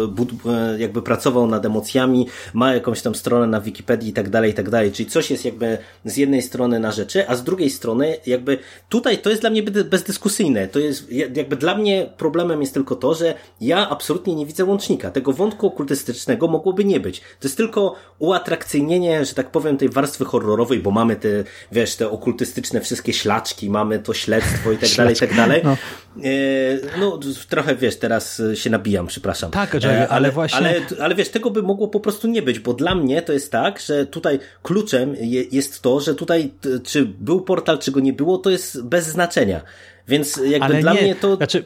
y, y, jakby pracował nad emocjami, ma jakąś tam stronę na Wikipedii i tak dalej, i tak dalej, czyli coś jest jakby z jednej strony na rzeczy, a z drugiej strony jakby tutaj to jest dla mnie bezdyskusyjne, to jest jakby dla mnie problemem jest tylko to, że ja absolutnie nie widzę łącznika, tego wątku okultystycznego mogło mogłoby nie być. To jest tylko uatrakcyjnienie, że tak powiem, tej warstwy horrorowej, bo mamy te, wiesz, te okultystyczne wszystkie ślaczki, mamy to śledztwo i tak dalej, i tak dalej. No. E, no, trochę, wiesz, teraz się nabijam, przepraszam. Tak, Jerry, ale, ale właśnie... Ale, ale wiesz, tego by mogło po prostu nie być, bo dla mnie to jest tak, że tutaj kluczem jest to, że tutaj, czy był portal, czy go nie było, to jest bez znaczenia. Więc jakby Ale dla nie, mnie to... Znaczy,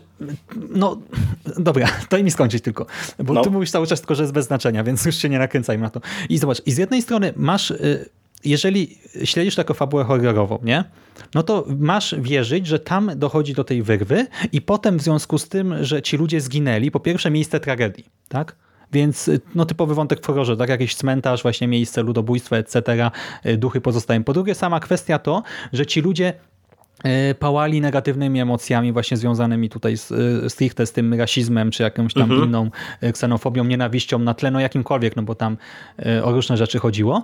no dobra, to mi skończyć tylko, bo no. ty mówisz cały czas tylko, że jest bez znaczenia, więc już się nie nakręcajmy na to. I zobacz, i z jednej strony masz, y, jeżeli śledzisz taką fabułę horrorową, nie? No to masz wierzyć, że tam dochodzi do tej wyrwy i potem w związku z tym, że ci ludzie zginęli, po pierwsze miejsce tragedii, tak? Więc y, no, typowy wątek w horrorze, tak? Jakiś cmentarz, właśnie miejsce ludobójstwa, etc. Y, duchy pozostają. Po drugie, sama kwestia to, że ci ludzie pałali negatywnymi emocjami właśnie związanymi tutaj z, e, stricte z tym rasizmem, czy jakąś tam mhm. inną e, ksenofobią, nienawiścią na tle no jakimkolwiek, no bo tam o różne rzeczy chodziło.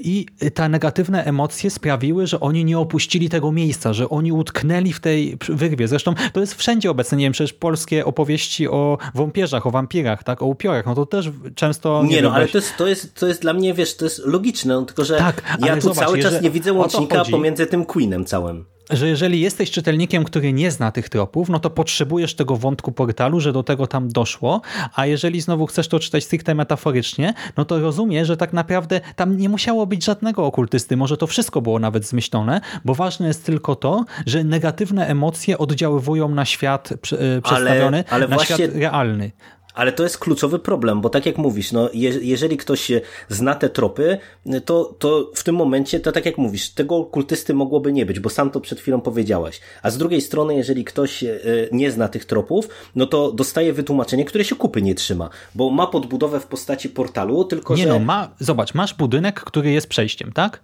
I te negatywne emocje sprawiły, że oni nie opuścili tego miejsca, że oni utknęli w tej wyrwie. Zresztą to jest wszędzie obecne, nie wiem, przecież polskie opowieści o wampierzach, o wampirach, tak, o upiorach, no to też często... Nie, nie no, ale to jest, to, jest, to jest dla mnie, wiesz, to jest logiczne, no, tylko że tak, ja tu zobacz, cały czas nie widzę łącznika pomiędzy tym Queenem całym że jeżeli jesteś czytelnikiem, który nie zna tych tropów, no to potrzebujesz tego wątku portalu, że do tego tam doszło, a jeżeli znowu chcesz to czytać stricte metaforycznie, no to rozumie, że tak naprawdę tam nie musiało być żadnego okultysty, może to wszystko było nawet zmyślone, bo ważne jest tylko to, że negatywne emocje oddziaływują na świat e, przedstawiony, ale, ale na właśnie... świat realny. Ale to jest kluczowy problem, bo tak jak mówisz, no, je, jeżeli ktoś zna te tropy, to, to w tym momencie, to tak jak mówisz, tego kultysty mogłoby nie być, bo sam to przed chwilą powiedziałeś. A z drugiej strony, jeżeli ktoś e, nie zna tych tropów, no to dostaje wytłumaczenie, które się kupy nie trzyma, bo ma podbudowę w postaci portalu, tylko nie że... no, ma, zobacz, masz budynek, który jest przejściem, tak?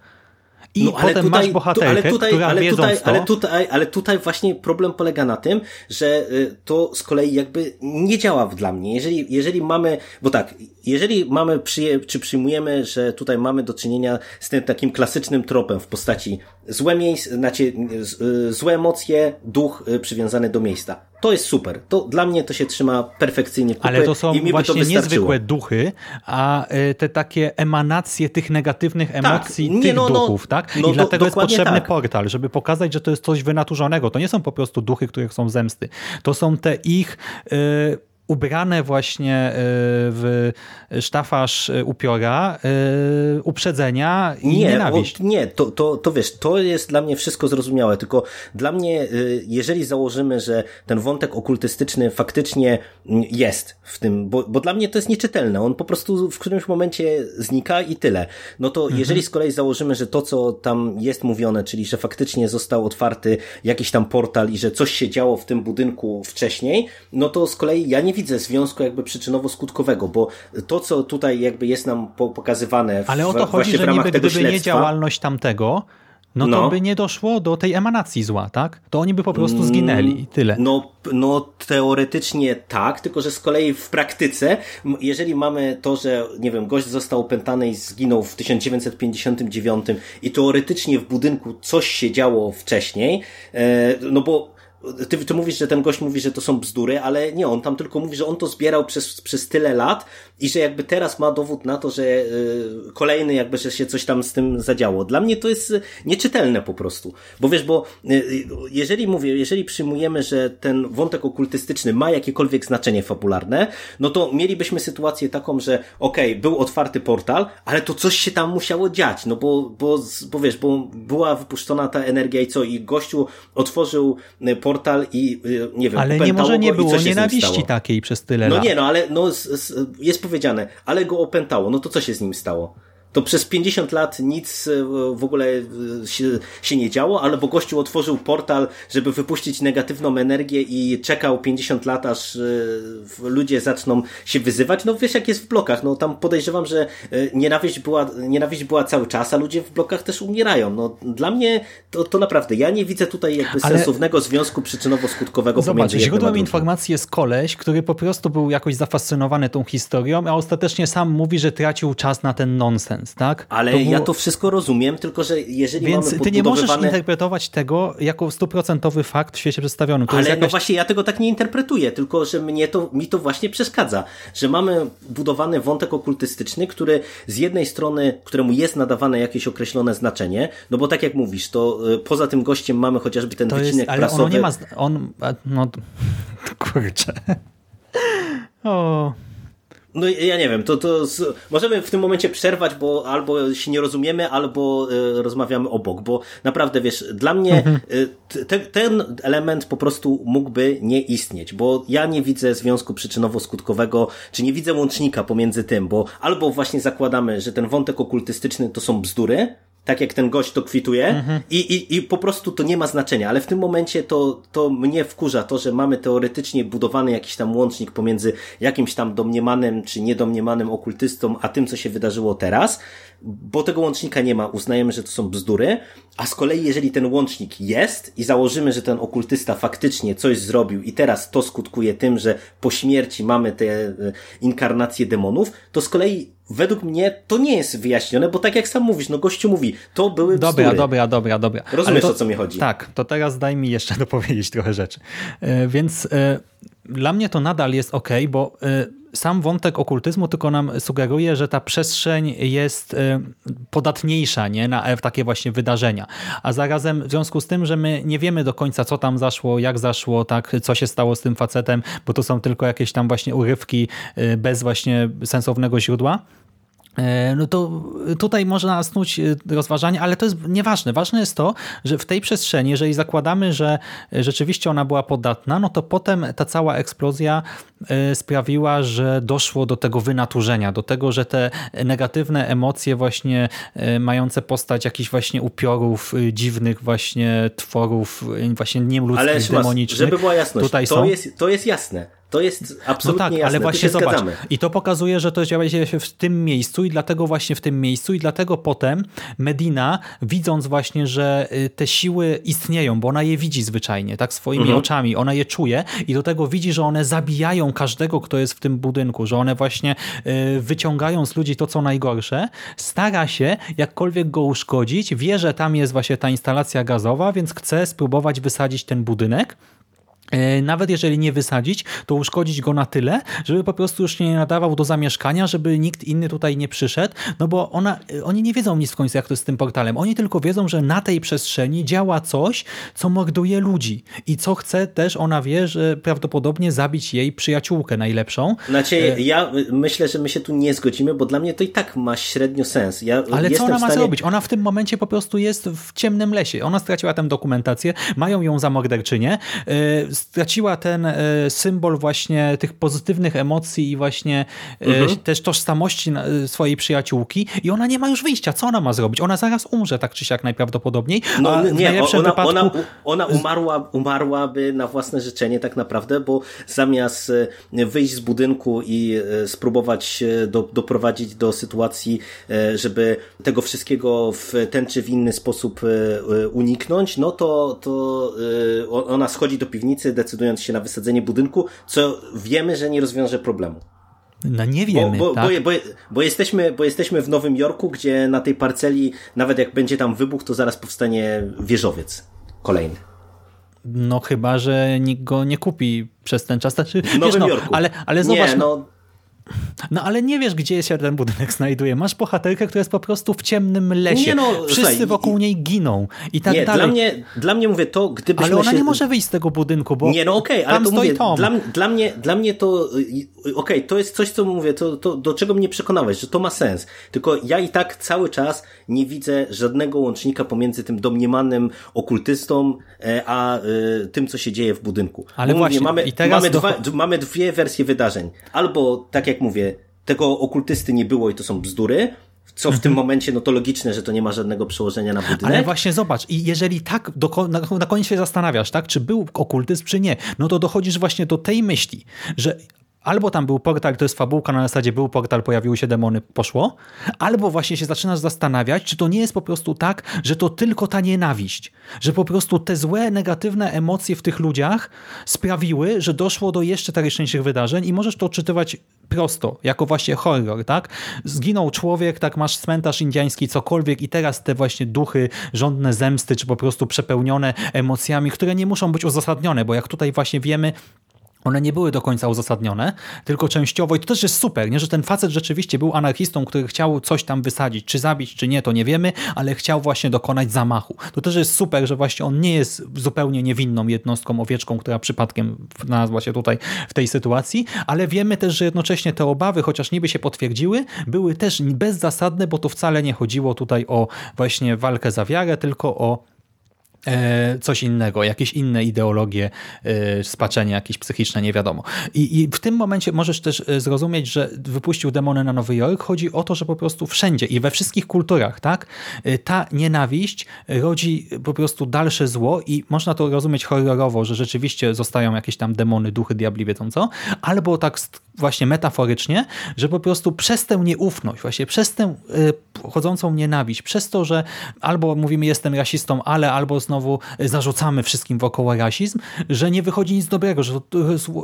I no, potem tutaj, masz bohaterkę, ale tutaj, która ale tutaj, to... ale tutaj, ale tutaj właśnie problem polega na tym, że y, to z kolei jakby nie działa dla mnie. Jeżeli, jeżeli mamy, bo tak, jeżeli mamy, przyje, czy przyjmujemy, że tutaj mamy do czynienia z tym takim klasycznym tropem w postaci złe miejsce, znaczy y, złe emocje, duch y, przywiązany do miejsca to jest super. To dla mnie to się trzyma perfekcyjnie kupy Ale to są i mi właśnie niezwykłe duchy, a te takie emanacje tych negatywnych tak. emocji tak, nie, tych no, no, duchów, tak? I no, dlatego jest potrzebny tak. portal, żeby pokazać, że to jest coś wynaturzonego. To nie są po prostu duchy, które są zemsty. To są te ich... Yy, ubrane właśnie e, w sztafaż e, upiora, e, uprzedzenia i nie, nienawiść. O, nie, to, to, to wiesz, to jest dla mnie wszystko zrozumiałe, tylko dla mnie, jeżeli założymy, że ten wątek okultystyczny faktycznie mm, jest w tym, bo, bo dla mnie to jest nieczytelne, on po prostu w którymś momencie znika i tyle. No to mhm. jeżeli z kolei założymy, że to, co tam jest mówione, czyli że faktycznie został otwarty jakiś tam portal i że coś się działo w tym budynku wcześniej, no to z kolei ja nie widzę związku jakby przyczynowo-skutkowego, bo to, co tutaj jakby jest nam pokazywane w, Ale o to chodzi, że niby gdyby nie działalność tamtego, no to no. by nie doszło do tej emanacji zła, tak? To oni by po prostu zginęli i tyle. No, no teoretycznie tak, tylko że z kolei w praktyce, jeżeli mamy to, że nie wiem, gość został opętany i zginął w 1959 i teoretycznie w budynku coś się działo wcześniej, e, no bo ty, ty mówisz, że ten gość mówi, że to są bzdury, ale nie, on tam tylko mówi, że on to zbierał przez, przez tyle lat i że jakby teraz ma dowód na to, że y, kolejny jakby, że się coś tam z tym zadziało. Dla mnie to jest nieczytelne po prostu. Bo wiesz, bo y, jeżeli mówię, jeżeli przyjmujemy, że ten wątek okultystyczny ma jakiekolwiek znaczenie fabularne, no to mielibyśmy sytuację taką, że okej, okay, był otwarty portal, ale to coś się tam musiało dziać, no bo, bo, bo wiesz, bo była wypuszczona ta energia i co, i gościu otworzył portal portal i y, nie wiem, Ale nie może nie było nienawiści takiej przez tyle no lat. No nie, no ale no, jest powiedziane, ale go opętało, no to co się z nim stało? To przez 50 lat nic e, w ogóle e, się, się nie działo, albo gościu otworzył portal, żeby wypuścić negatywną energię i czekał 50 lat, aż e, ludzie zaczną się wyzywać. No wiesz jak jest w blokach, no tam podejrzewam, że nienawiść była, nienawiść była cały czas, a ludzie w blokach też umierają. No dla mnie to, to naprawdę, ja nie widzę tutaj jakby Ale... sensownego związku przyczynowo-skutkowego Zobacz, źródłem informacji jest koleś, który po prostu był jakoś zafascynowany tą historią, a ostatecznie sam mówi, że tracił czas na ten nonsens sens, tak? Ale to było... ja to wszystko rozumiem, tylko że jeżeli Więc mamy ty nie możesz interpretować tego jako stuprocentowy fakt w świecie przedstawionym. To Ale no jakaś... no właśnie ja tego tak nie interpretuję, tylko że mnie to, mi to właśnie przeszkadza, że mamy budowany wątek okultystyczny, który z jednej strony, któremu jest nadawane jakieś określone znaczenie, no bo tak jak mówisz, to y, poza tym gościem mamy chociażby ten to wycinek jest, ale prasowy. Ono nie ma, on, no, kurczę. O, no ja nie wiem, to, to z... możemy w tym momencie przerwać, bo albo się nie rozumiemy, albo y, rozmawiamy obok, bo naprawdę wiesz, dla mnie y, te, ten element po prostu mógłby nie istnieć, bo ja nie widzę związku przyczynowo-skutkowego, czy nie widzę łącznika pomiędzy tym, bo albo właśnie zakładamy, że ten wątek okultystyczny to są bzdury, tak jak ten gość to kwituje mhm. i, i, i po prostu to nie ma znaczenia, ale w tym momencie to, to mnie wkurza to, że mamy teoretycznie budowany jakiś tam łącznik pomiędzy jakimś tam domniemanym czy niedomniemanym okultystą, a tym, co się wydarzyło teraz, bo tego łącznika nie ma, uznajemy, że to są bzdury, a z kolei jeżeli ten łącznik jest i założymy, że ten okultysta faktycznie coś zrobił i teraz to skutkuje tym, że po śmierci mamy te e, inkarnacje demonów, to z kolei według mnie to nie jest wyjaśnione, bo tak jak sam mówisz, no gościu mówi, to były bzdury. Dobra, dobra, dobra, dobra. Rozumiesz, to, o co mi chodzi? Tak, to teraz daj mi jeszcze dopowiedzieć trochę rzeczy. E, więc e, dla mnie to nadal jest ok, bo sam wątek okultyzmu tylko nam sugeruje, że ta przestrzeń jest y, podatniejsza nie? na takie właśnie wydarzenia. A zarazem w związku z tym, że my nie wiemy do końca, co tam zaszło, jak zaszło, tak, co się stało z tym facetem, bo to są tylko jakieś tam właśnie urywki y, bez właśnie sensownego źródła, E, no to tutaj można snuć e, rozważanie, ale to jest nieważne. Ważne jest to, że w tej przestrzeni, jeżeli zakładamy, że rzeczywiście ona była podatna, no to potem ta cała eksplozja e, sprawiła, że doszło do tego wynaturzenia, do tego, że te negatywne emocje właśnie mające postać jakichś właśnie upiorów, dziwnych właśnie tworów, właśnie nieludzkich, demonicznych. Żeby była jasność, tutaj to, są... jest, to jest jasne. To jest absolutnie no tak, jasne. ale właśnie zobacz. I to pokazuje, że to dzieje się w tym miejscu i dlatego właśnie w tym miejscu i dlatego potem Medina, widząc właśnie, że y, te siły istnieją, bo ona je widzi zwyczajnie, tak swoimi mhm. oczami, ona je czuje i do tego widzi, że one zabijają każdego, kto jest w tym budynku, że one właśnie y, wyciągają z ludzi to, co najgorsze, stara się jakkolwiek go uszkodzić, wie, że tam jest właśnie ta instalacja gazowa, więc chce spróbować wysadzić ten budynek, nawet jeżeli nie wysadzić, to uszkodzić go na tyle, żeby po prostu już nie nadawał do zamieszkania, żeby nikt inny tutaj nie przyszedł, no bo ona, e, oni nie wiedzą nic w końcu, jak to jest z tym portalem. Oni tylko wiedzą, że na tej przestrzeni działa coś, co morduje ludzi i co chce też, ona wie, że prawdopodobnie zabić jej przyjaciółkę najlepszą. Znaczy, e, ja myślę, że my się tu nie zgodzimy, bo dla mnie to i tak ma średnio sens. Ja Ale co ona ma stanie... zrobić? Ona w tym momencie po prostu jest w ciemnym lesie. Ona straciła tę dokumentację, mają ją za morderczynię, straciła ten e, symbol właśnie tych pozytywnych emocji i właśnie e, mhm. też tożsamości e, swojej przyjaciółki i ona nie ma już wyjścia. Co ona ma zrobić? Ona zaraz umrze tak czy siak najprawdopodobniej. No nie, ona, wypadku... ona, ona umarła, umarłaby na własne życzenie tak naprawdę, bo zamiast wyjść z budynku i spróbować do, doprowadzić do sytuacji, żeby tego wszystkiego w ten czy w inny sposób uniknąć, no to, to ona schodzi do piwnicy, decydując się na wysadzenie budynku, co wiemy, że nie rozwiąże problemu. No nie wiemy, bo, bo, tak? bo, bo, bo, jesteśmy, bo jesteśmy w Nowym Jorku, gdzie na tej parceli, nawet jak będzie tam wybuch, to zaraz powstanie wieżowiec kolejny. No chyba, że nikt go nie kupi przez ten czas. Znaczy, w Nowym wiesz, no, Jorku. Ale, ale zobacz, nie, no, no ale nie wiesz, gdzie się ten budynek znajduje. Masz bohaterkę, która jest po prostu w ciemnym lesie. Nie no, Wszyscy słuchaj, wokół niej giną i tak nie, dalej. Dla mnie, dla mnie mówię to, gdybyśmy Ale ona się... nie może wyjść z tego budynku, bo Nie, no okej, okay, ale to mówię. Dla, dla, mnie, dla mnie to okej, okay, to jest coś, co mówię, to, to do czego mnie przekonałeś, że to ma sens. Tylko ja i tak cały czas nie widzę żadnego łącznika pomiędzy tym domniemanym okultystą, e, a e, tym, co się dzieje w budynku. Ale właśnie, mamy, i teraz mamy, do... dwa, mamy dwie wersje wydarzeń. Albo, tak jak mówię, tego okultysty nie było i to są bzdury, Co w tym momencie, no to logiczne, że to nie ma żadnego przełożenia na budynek. Ale właśnie zobacz, i jeżeli tak do, na, na koniec się zastanawiasz, tak, czy był okultyzm, czy nie, no to dochodzisz właśnie do tej myśli, że Albo tam był portal, to jest fabułka na zasadzie był portal, pojawiły się demony, poszło. Albo właśnie się zaczynasz zastanawiać, czy to nie jest po prostu tak, że to tylko ta nienawiść. Że po prostu te złe, negatywne emocje w tych ludziach sprawiły, że doszło do jeszcze tragiczniejszych wydarzeń i możesz to odczytywać prosto, jako właśnie horror, tak? Zginął człowiek, tak masz cmentarz indyjski, cokolwiek i teraz te właśnie duchy, żądne zemsty, czy po prostu przepełnione emocjami, które nie muszą być uzasadnione, bo jak tutaj właśnie wiemy, one nie były do końca uzasadnione, tylko częściowo i to też jest super, nie? że ten facet rzeczywiście był anarchistą, który chciał coś tam wysadzić, czy zabić, czy nie, to nie wiemy, ale chciał właśnie dokonać zamachu. To też jest super, że właśnie on nie jest zupełnie niewinną jednostką, owieczką, która przypadkiem znalazła się tutaj w tej sytuacji, ale wiemy też, że jednocześnie te obawy, chociaż niby się potwierdziły, były też bezzasadne, bo to wcale nie chodziło tutaj o właśnie walkę za wiarę, tylko o coś innego, jakieś inne ideologie, e, spaczenie jakieś psychiczne, nie wiadomo. I, I, w tym momencie możesz też e, zrozumieć, że wypuścił demony na Nowy Jork. Chodzi o to, że po prostu wszędzie i we wszystkich kulturach, tak, ta nienawiść rodzi po prostu dalsze zło i można to rozumieć horrorowo, że rzeczywiście zostają jakieś tam demony, duchy, diabli, wiedzą co, albo tak właśnie metaforycznie, że po prostu przez tę nieufność, właśnie przez tę chodzącą nienawiść, przez to, że albo mówimy jestem rasistą, ale albo znowu zarzucamy wszystkim wokoło rasizm, że nie wychodzi nic dobrego, że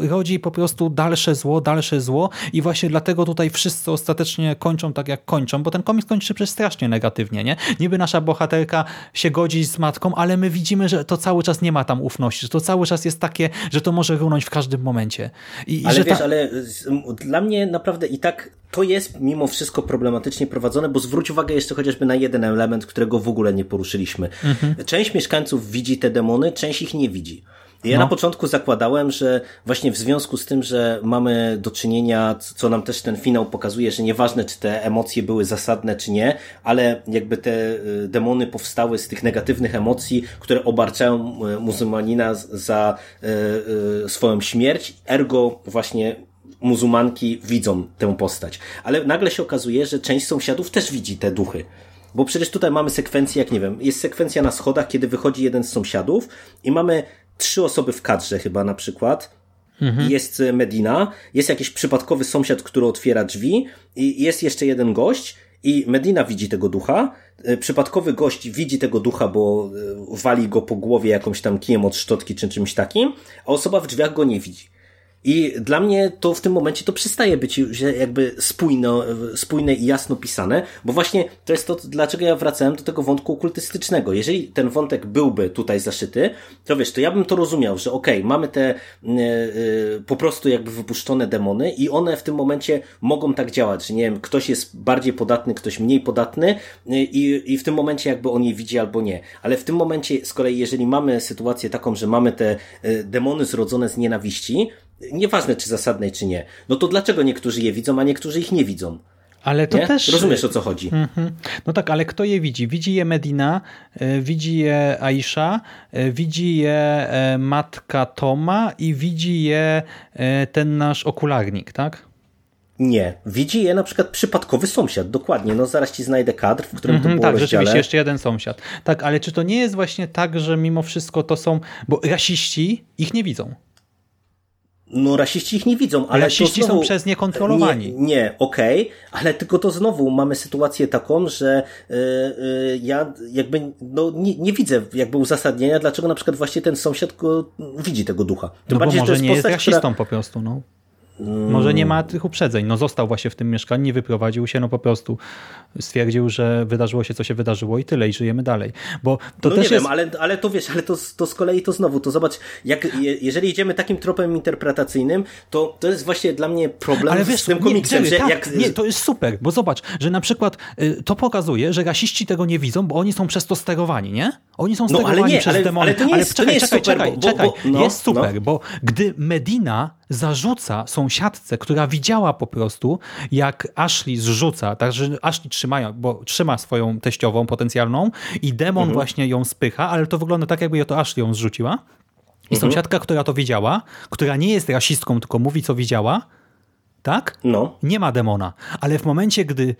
rodzi po prostu dalsze zło, dalsze zło i właśnie dlatego tutaj wszyscy ostatecznie kończą tak jak kończą, bo ten komiks kończy się przez strasznie negatywnie, nie? Niby nasza bohaterka się godzi z matką, ale my widzimy, że to cały czas nie ma tam ufności, że to cały czas jest takie, że to może runąć w każdym momencie. I, ale że wiesz, ta... ale dla mnie naprawdę i tak to jest mimo wszystko problematycznie prowadzone, bo zwróć uwagę jeszcze chociażby na jeden element, którego w ogóle nie poruszyliśmy. Mhm. Część mieszkańców widzi te demony, część ich nie widzi. Ja no. na początku zakładałem, że właśnie w związku z tym, że mamy do czynienia, co nam też ten finał pokazuje, że nieważne, czy te emocje były zasadne, czy nie, ale jakby te y, demony powstały z tych negatywnych emocji, które obarczają y, muzułmanina za y, swoją śmierć, ergo właśnie muzułmanki widzą tę postać. Ale nagle się okazuje, że część sąsiadów też widzi te duchy. Bo przecież tutaj mamy sekwencję, jak nie wiem, jest sekwencja na schodach, kiedy wychodzi jeden z sąsiadów i mamy trzy osoby w kadrze chyba na przykład. Mhm. Jest Medina, jest jakiś przypadkowy sąsiad, który otwiera drzwi i jest jeszcze jeden gość i Medina widzi tego ducha, e, przypadkowy gość widzi tego ducha, bo e, wali go po głowie jakąś tam kijem od szczotki czy czymś takim, a osoba w drzwiach go nie widzi. I dla mnie to w tym momencie to przestaje być jakby spójno, spójne i jasno pisane, bo właśnie to jest to, dlaczego ja wracałem do tego wątku okultystycznego. Jeżeli ten wątek byłby tutaj zaszyty, to wiesz, to ja bym to rozumiał, że okej, okay, mamy te yy, po prostu jakby wypuszczone demony i one w tym momencie mogą tak działać, że nie wiem, ktoś jest bardziej podatny, ktoś mniej podatny yy, i w tym momencie jakby on je widzi albo nie. Ale w tym momencie z kolei, jeżeli mamy sytuację taką, że mamy te demony zrodzone z nienawiści, nieważne czy zasadnej, czy nie, no to dlaczego niektórzy je widzą, a niektórzy ich nie widzą? Ale to nie? też. Rozumiesz o co chodzi. Mhm. No tak, ale kto je widzi? Widzi je Medina, e, widzi je Aisha, e, widzi je e, matka Toma i widzi je ten nasz okularnik, tak? Nie. Widzi je na przykład przypadkowy sąsiad, dokładnie. No zaraz ci znajdę kadr, w którym to mhm, było Tak, rozdziale. rzeczywiście, jeszcze jeden sąsiad. Tak, ale czy to nie jest właśnie tak, że mimo wszystko to są, bo rasiści ich nie widzą. No, rasiści ich nie widzą, ale. Rasiści znowu, są przez nie kontrolowani. Nie, nie okej, okay, ale tylko to znowu mamy sytuację taką, że yy, yy, ja jakby no, nie, nie, widzę jakby uzasadnienia, dlaczego na przykład właśnie ten sąsiad go, widzi tego ducha. Tym no bardziej, bo może jest nie postać, jest rasistą która... po prostu, no. Może nie ma tych uprzedzeń. No został właśnie w tym mieszkaniu, nie wyprowadził się, no po prostu stwierdził, że wydarzyło się, co się wydarzyło i tyle, i żyjemy dalej. Bo to no też nie jest... wiem, ale, ale to wiesz, ale to, to z kolei to znowu, to zobacz, jak, jeżeli idziemy takim tropem interpretacyjnym, to to jest właśnie dla mnie problem ale wiesz, z tym komiksem. Nie, że tak, jak... nie, to jest super, bo zobacz, że na przykład y, to pokazuje, że rasiści tego nie widzą, bo oni są przez to sterowani, nie? Oni są sterowani no, ale nie, przez ale, demony. Ale to nie jest, ale czekaj, to nie jest czekaj, super, czekaj, bo, bo, no, jest super, no. bo gdy Medina zarzuca sąsiadce, która widziała po prostu, jak Ashley zrzuca, także Ashley trzymają, bo trzyma swoją teściową potencjalną i demon mhm. właśnie ją spycha, ale to wygląda tak, jakby to Ashley ją zrzuciła. I mhm. sąsiadka, która to widziała, która nie jest rasistką, tylko mówi, co widziała, tak? No. Nie ma demona. Ale w momencie, gdy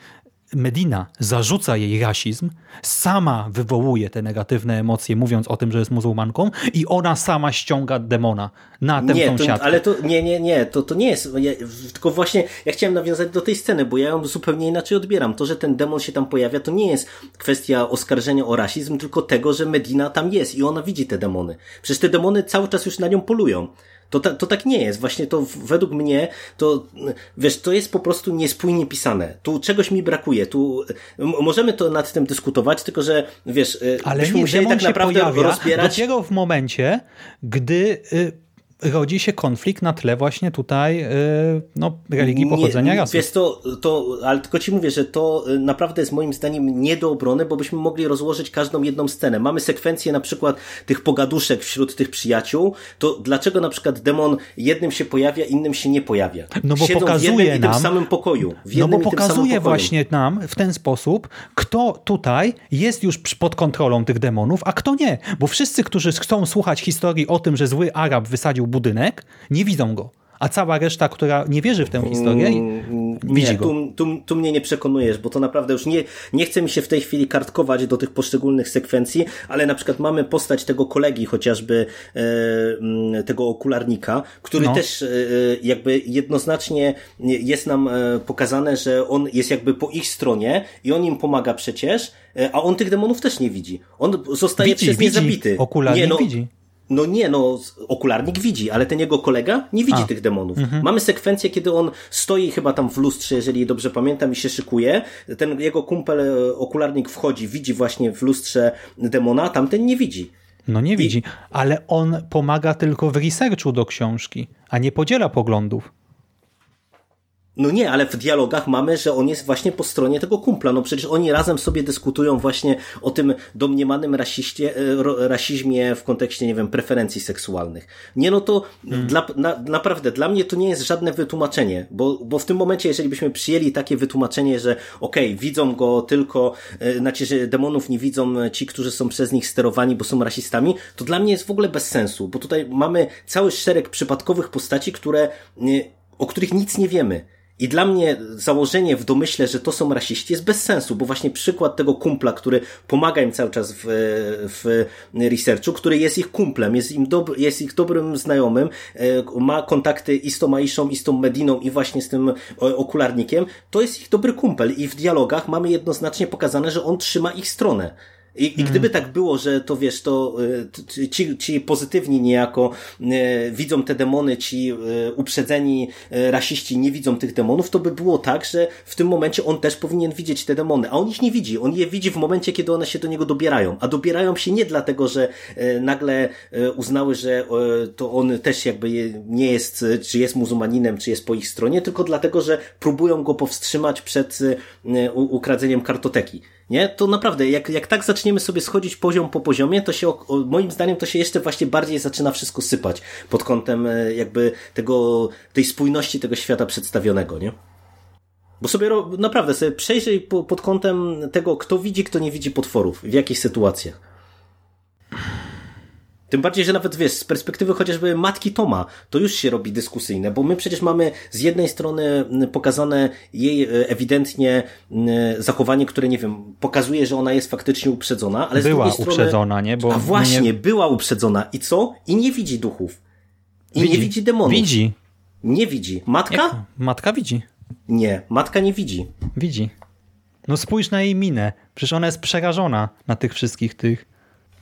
Medina zarzuca jej rasizm, sama wywołuje te negatywne emocje, mówiąc o tym, że jest muzułmanką i ona sama ściąga demona na tę nie, sąsiadkę. To, ale to nie, nie, nie, to, to nie jest. Ja, tylko właśnie ja chciałem nawiązać do tej sceny, bo ja ją zupełnie inaczej odbieram. To, że ten demon się tam pojawia, to nie jest kwestia oskarżenia o rasizm, tylko tego, że Medina tam jest i ona widzi te demony. Przecież te demony cały czas już na nią polują. To, ta, to tak nie jest. Właśnie to według mnie, to wiesz, to jest po prostu niespójnie pisane. Tu czegoś mi brakuje. Tu możemy to nad tym dyskutować, tylko że wiesz, y, Ale byśmy nie, musieli tak naprawdę pojawia rozbierać. dopiero w momencie, gdy y, rodzi się konflikt na tle właśnie tutaj y, no, religii pochodzenia nie, rasy. Wiesz, to, to, ale tylko ci mówię, że to y, naprawdę jest moim zdaniem nie do obrony, bo byśmy mogli rozłożyć każdą jedną scenę. Mamy sekwencję na przykład tych pogaduszek wśród tych przyjaciół, to dlaczego na przykład demon jednym się pojawia, innym się nie pojawia? No bo Siedzą w pokazuje jednym i tym nam- samym pokoju. No bo pokazuje właśnie nam w ten sposób, kto tutaj jest już pod kontrolą tych demonów, a kto nie. Bo wszyscy, którzy chcą słuchać historii o tym, że zły Arab wysadził budynek, nie widzą go. A cała reszta, która nie wierzy w tę historię, Mm, widzi nie, go. tu, tu, tu mnie nie przekonujesz, bo to naprawdę już nie, nie chce mi się w tej chwili kartkować do tych poszczególnych sekwencji, ale na przykład mamy postać tego kolegi, chociażby e, mm, tego okularnika, który No. też e, jakby jednoznacznie jest nam e, pokazane, że on jest jakby po ich stronie i on im pomaga przecież, e, a on tych demonów też nie widzi. On zostaje widzi, przez nie widzi. zabity. Okularnik nie, no, widzi. No nie, no okularnik widzi, ale ten jego kolega nie widzi A. Mhm. tych demonów. Mamy sekwencję, kiedy on stoi chyba tam w lustrze, jeżeli dobrze pamiętam, i się szykuje. Ten jego kumpel e, okularnik wchodzi, widzi właśnie w lustrze demona, a tamten nie widzi. no nie widzi. Ale on pomaga tylko w researchu do książki, a nie podziela poglądów. No nie, ale w dialogach mamy, że on jest właśnie po stronie tego kumpla. No przecież oni razem sobie dyskutują właśnie o tym domniemanym rasiście, e, rasizmie w kontekście, nie wiem, preferencji seksualnych. Nie, no to dla, na, naprawdę, dla mnie to nie jest żadne wytłumaczenie, bo, bo w tym momencie, jeżeli byśmy przyjęli takie wytłumaczenie, że okej, widzą go tylko, e, znaczy, że demonów nie widzą ci, którzy są przez nich sterowani, bo są rasistami, to dla mnie jest w ogóle bez sensu, bo tutaj mamy cały szereg przypadkowych postaci, które, e, o których nic nie wiemy. I dla mnie założenie w domyśle, że to są rasiści jest bez sensu, bo właśnie przykład tego kumpla, który pomaga im cały czas w, w researchu, który jest ich kumplem, jest, im dob- jest ich dobrym znajomym, e, ma kontakty i z tą Aishą, i z tą Mediną, i właśnie z tym okularnikiem, to jest ich dobry kumpel i w dialogach mamy jednoznacznie pokazane, że on trzyma ich stronę. I, I gdyby tak było, że to wiesz, to y, ci, ci pozytywni niejako y, widzą te demony, ci y, uprzedzeni rasiści nie widzą tych demonów, to by było tak, że w tym momencie on też powinien widzieć te demony, a on ich nie widzi. On je widzi w momencie, kiedy one się do niego dobierają. A dobierają się nie dlatego, że nagle uznały, że to on też jakby nie jest, czy jest muzułmaninem, czy jest po ich stronie, tylko dlatego, że próbują go powstrzymać przed ukradzeniem kartoteki. Nie? To naprawdę, jak, jak tak zaczniemy sobie schodzić poziom po poziomie, to się, moim zdaniem, to się jeszcze właśnie bardziej zaczyna wszystko sypać pod kątem e, jakby tego, tej spójności tego świata przedstawionego, nie? Bo sobie naprawdę sobie przejrzyj po, pod kątem tego, kto widzi, kto nie widzi potworów, w jakich sytuacjach. Tym bardziej, że nawet wiesz, z perspektywy chociażby matki Toma, to już się robi dyskusyjne, bo my przecież mamy z jednej strony pokazane jej e, ewidentnie zachowanie, które nie wiem, pokazuje, że ona jest faktycznie uprzedzona, ale z Była drugiej strony. uprzedzona, nie? Bo A właśnie, nie- była uprzedzona. I co? I nie widzi duchów. I Widzi. nie widzi demonów. Widzi. Nie widzi. Matka? Jak? Matka widzi. Nie, matka nie widzi. Widzi. No spójrz na jej minę. Przecież ona jest przerażona na tych wszystkich tych.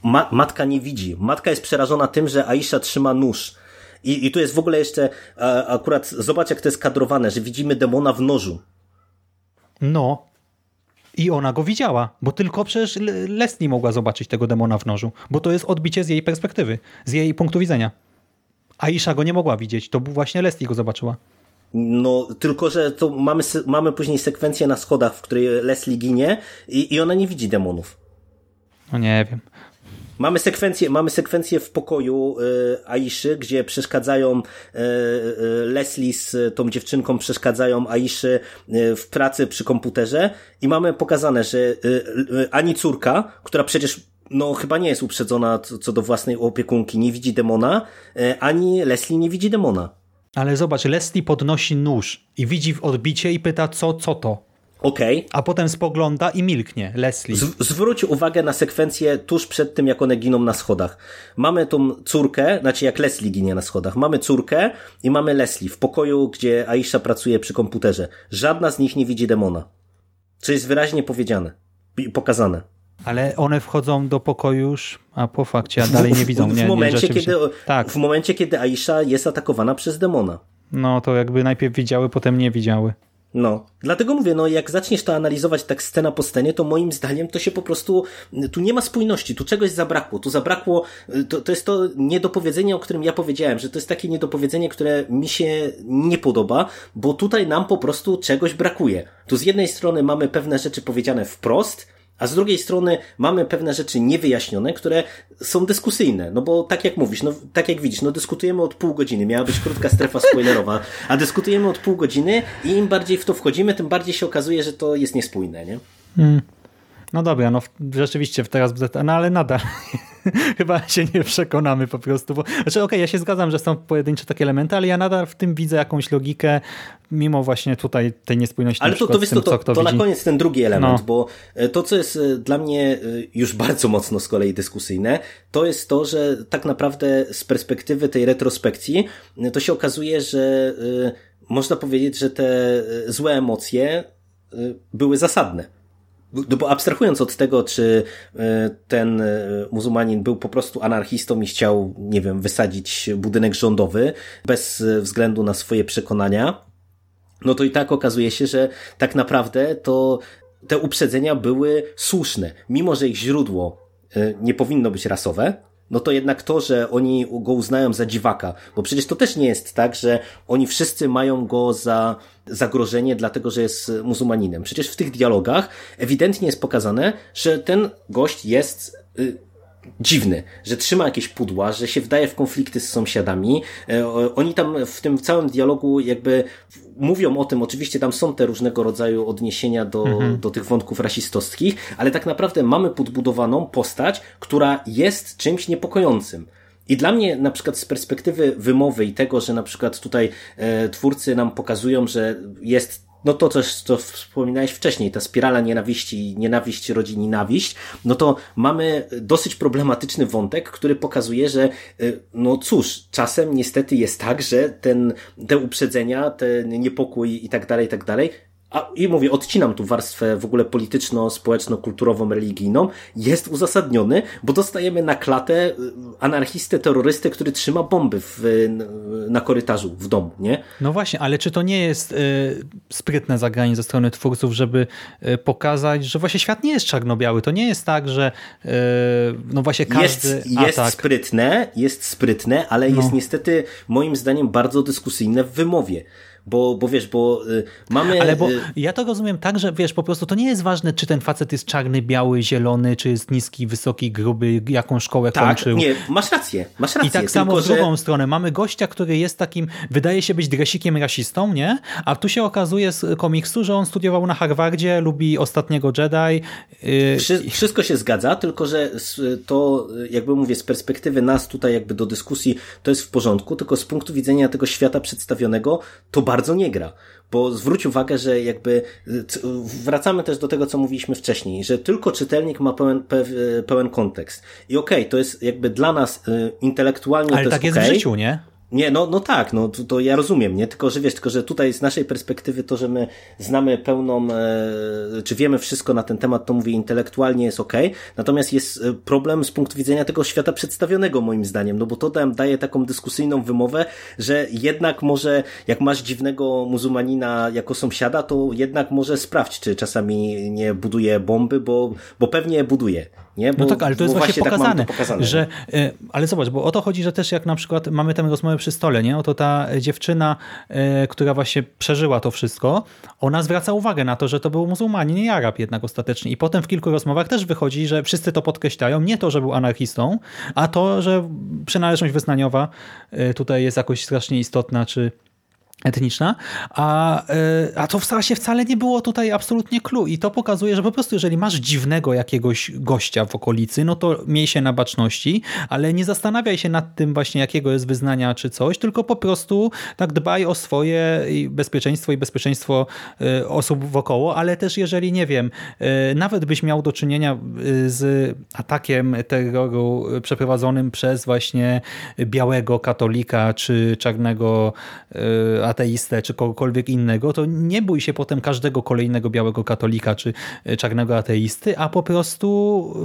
Ma matka nie widzi. Matka jest przerażona tym, że Aisha trzyma nóż. I, I tu jest w ogóle jeszcze, a, akurat zobacz jak to jest kadrowane, że widzimy demona w nożu. No. I ona go widziała, bo tylko przecież Le- Leslie mogła zobaczyć tego demona w nożu, bo to jest odbicie z jej perspektywy, z jej punktu widzenia. Aisha go nie mogła widzieć, to właśnie Leslie go zobaczyła. No, tylko że to mamy, mamy później sekwencję na schodach, w której Leslie ginie i, i ona nie widzi demonów. No nie wiem. Mamy sekwencję, mamy sekwencję w pokoju y, Aiszy, gdzie przeszkadzają y, y, Leslie z tą dziewczynką, przeszkadzają Aiszy y, w pracy przy komputerze i mamy pokazane, że y, y, ani córka, która przecież no chyba nie jest uprzedzona co, co do własnej opiekunki, nie widzi demona, y, ani Leslie nie widzi demona. Ale zobacz, Leslie podnosi nóż i widzi w odbicie i pyta, co, co to? Okej. A potem spogląda i milknie. Leslie. Z- zwróć uwagę na sekwencję tuż przed tym, jak one giną na schodach. Mamy tą córkę, znaczy jak Leslie ginie na schodach. Mamy córkę i mamy Leslie w pokoju, gdzie Aisha pracuje przy komputerze. Żadna z nich nie widzi demona. Co jest wyraźnie powiedziane i pokazane. Ale one wchodzą do pokoju już, a po fakcie, a dalej nie widzą. Nie, w, nie, momencie, rzeczywiście. kiedy, Tak, w momencie, kiedy Aisha jest atakowana przez demona. no to jakby najpierw widziały, potem nie widziały. No, dlatego mówię, no jak zaczniesz to analizować tak scena po scenie, to moim zdaniem to się po prostu, tu nie ma spójności, tu czegoś zabrakło, tu zabrakło, to, to jest to niedopowiedzenie, o którym ja powiedziałem, że to jest takie niedopowiedzenie, które mi się nie podoba, bo tutaj nam po prostu czegoś brakuje. Tu z jednej strony mamy pewne rzeczy powiedziane wprost, a z drugiej strony mamy pewne rzeczy niewyjaśnione, które są dyskusyjne. No bo tak jak mówisz, no tak jak widzisz, no dyskutujemy od pół godziny, miała być krótka strefa spoilerowa, a dyskutujemy od pół godziny i im bardziej w to wchodzimy, tym bardziej się okazuje, że to jest niespójne, nie? No dobra, no rzeczywiście teraz, no ale nadal chyba się nie przekonamy po prostu, bo, znaczy okej, ja się zgadzam, że są pojedyncze takie elementy, ale ja nadal w tym widzę jakąś logikę, mimo właśnie tutaj tej niespójności Ale to, to, wiesz, tym, to, to, to na koniec ten drugi element, No. bo e, to, co jest e, dla mnie e, już bardzo mocno z kolei dyskusyjne, to jest to, że tak naprawdę z perspektywy tej retrospekcji, to się okazuje, że można powiedzieć, że te złe emocje były zasadne. No bo abstrahując od tego, czy e, ten e, muzułmanin był po prostu anarchistą i chciał, nie wiem, wysadzić budynek rządowy bez e, względu na swoje przekonania, no to i tak okazuje się, że tak naprawdę to te uprzedzenia były słuszne. Mimo, że ich źródło nie powinno być rasowe, no to jednak to, że oni go uznają za dziwaka, bo przecież to też nie jest tak, że oni wszyscy mają go za zagrożenie, dlatego że jest muzułmaninem. Przecież w tych dialogach ewidentnie jest pokazane, że ten gość jest y, dziwny, że trzyma jakieś pudła, że się wdaje w konflikty z sąsiadami. E, Oni tam w tym całym dialogu jakby mówią o tym, oczywiście tam są te różnego rodzaju odniesienia do, do tych wątków rasistowskich, ale tak naprawdę mamy podbudowaną postać, która jest czymś niepokojącym. I dla mnie, na przykład z perspektywy wymowy i tego, że na przykład tutaj e, twórcy nam pokazują, że jest no to coś, co wspominałeś wcześniej, ta spirala nienawiści, nienawiść rodzi nienawiść, no to mamy dosyć problematyczny wątek, który pokazuje, że y, no cóż, czasem niestety jest tak, że ten, te uprzedzenia, ten niepokój i tak dalej, i tak dalej, a i mówię, odcinam tu warstwę w ogóle polityczno-społeczno-kulturową, religijną, jest uzasadniony, bo dostajemy na klatę y, anarchistę, terrorystę, który trzyma bomby w, y, na korytarzu w domu, nie? No właśnie, ale czy to nie jest y, sprytne zagranie ze strony twórców, żeby y, pokazać, że właśnie świat nie jest czarno-biały. To nie jest tak, że y, no właśnie każdy jest, jest atak... sprytne, jest sprytne, ale No. jest niestety moim zdaniem bardzo dyskusyjne w wymowie. Bo, bo wiesz, bo y, mamy... Ale bo y, ja to rozumiem tak, że wiesz, po prostu to nie jest ważne, czy ten facet jest czarny, biały, zielony, czy jest niski, wysoki, gruby, jaką szkołę tak, kończył. nie, masz rację, masz rację. I tak samo w drugą stronę. Mamy gościa, który jest takim, wydaje się być dresikiem rasistą, nie? A tu się okazuje z komiksu, że on studiował na Harvardzie, lubi Ostatniego Jedi. Yy, Wszy, wszystko się zgadza, tylko że to, jakby mówię, z perspektywy nas tutaj jakby do dyskusji, to jest w porządku, tylko z punktu widzenia tego świata przedstawionego, to bardzo nie gra. Bo zwróć uwagę, że jakby y, wracamy też do tego, co mówiliśmy wcześniej, że tylko czytelnik ma pełen, pe- pełen kontekst. I okej, to jest jakby dla nas y, intelektualnie ale to tak jest jest w życiu, nie? Nie, no, no tak, no to, to ja rozumiem, nie? Tylko, że wiesz, tylko, że tutaj z naszej perspektywy to, że my znamy pełną, e, czy wiemy wszystko na ten temat, to mówię, intelektualnie jest okej, natomiast jest e, problem z punktu widzenia tego świata przedstawionego, moim zdaniem, no bo to nam daje taką dyskusyjną wymowę, że jednak może, jak masz dziwnego muzułmanina jako sąsiada, to jednak może sprawdź, czy czasami nie buduje bomby, bo, bo pewnie buduje, nie? Bo, No tak, ale to jest właśnie tak pokazane, to pokazane. że, e, ale zobacz, bo o to chodzi, że też jak na przykład mamy tę rozmowę przy stole, nie? Oto ta dziewczyna, e, która właśnie przeżyła to wszystko, ona zwraca uwagę na to, że to był muzułmanin, nie Arab jednak ostatecznie. I potem w kilku rozmowach też wychodzi, że wszyscy to podkreślają, nie to, że był anarchistą, a to, że przynależność wyznaniowa e, tutaj jest jakoś strasznie istotna, czy etniczna, a, e, a to właśnie wcale nie było tutaj absolutnie clue. I to pokazuje, że po prostu jeżeli masz dziwnego jakiegoś gościa w okolicy, no to miej się na baczności, ale nie zastanawiaj się nad tym właśnie jakiego jest wyznania czy coś, tylko po prostu tak dbaj o swoje bezpieczeństwo i bezpieczeństwo e, osób wokoło, ale też jeżeli, nie wiem, e, nawet byś miał do czynienia z atakiem terroru przeprowadzonym przez właśnie białego katolika czy czarnego ateistę czy kogokolwiek innego, to nie bój się potem każdego kolejnego białego katolika czy e, czarnego ateisty, a po prostu,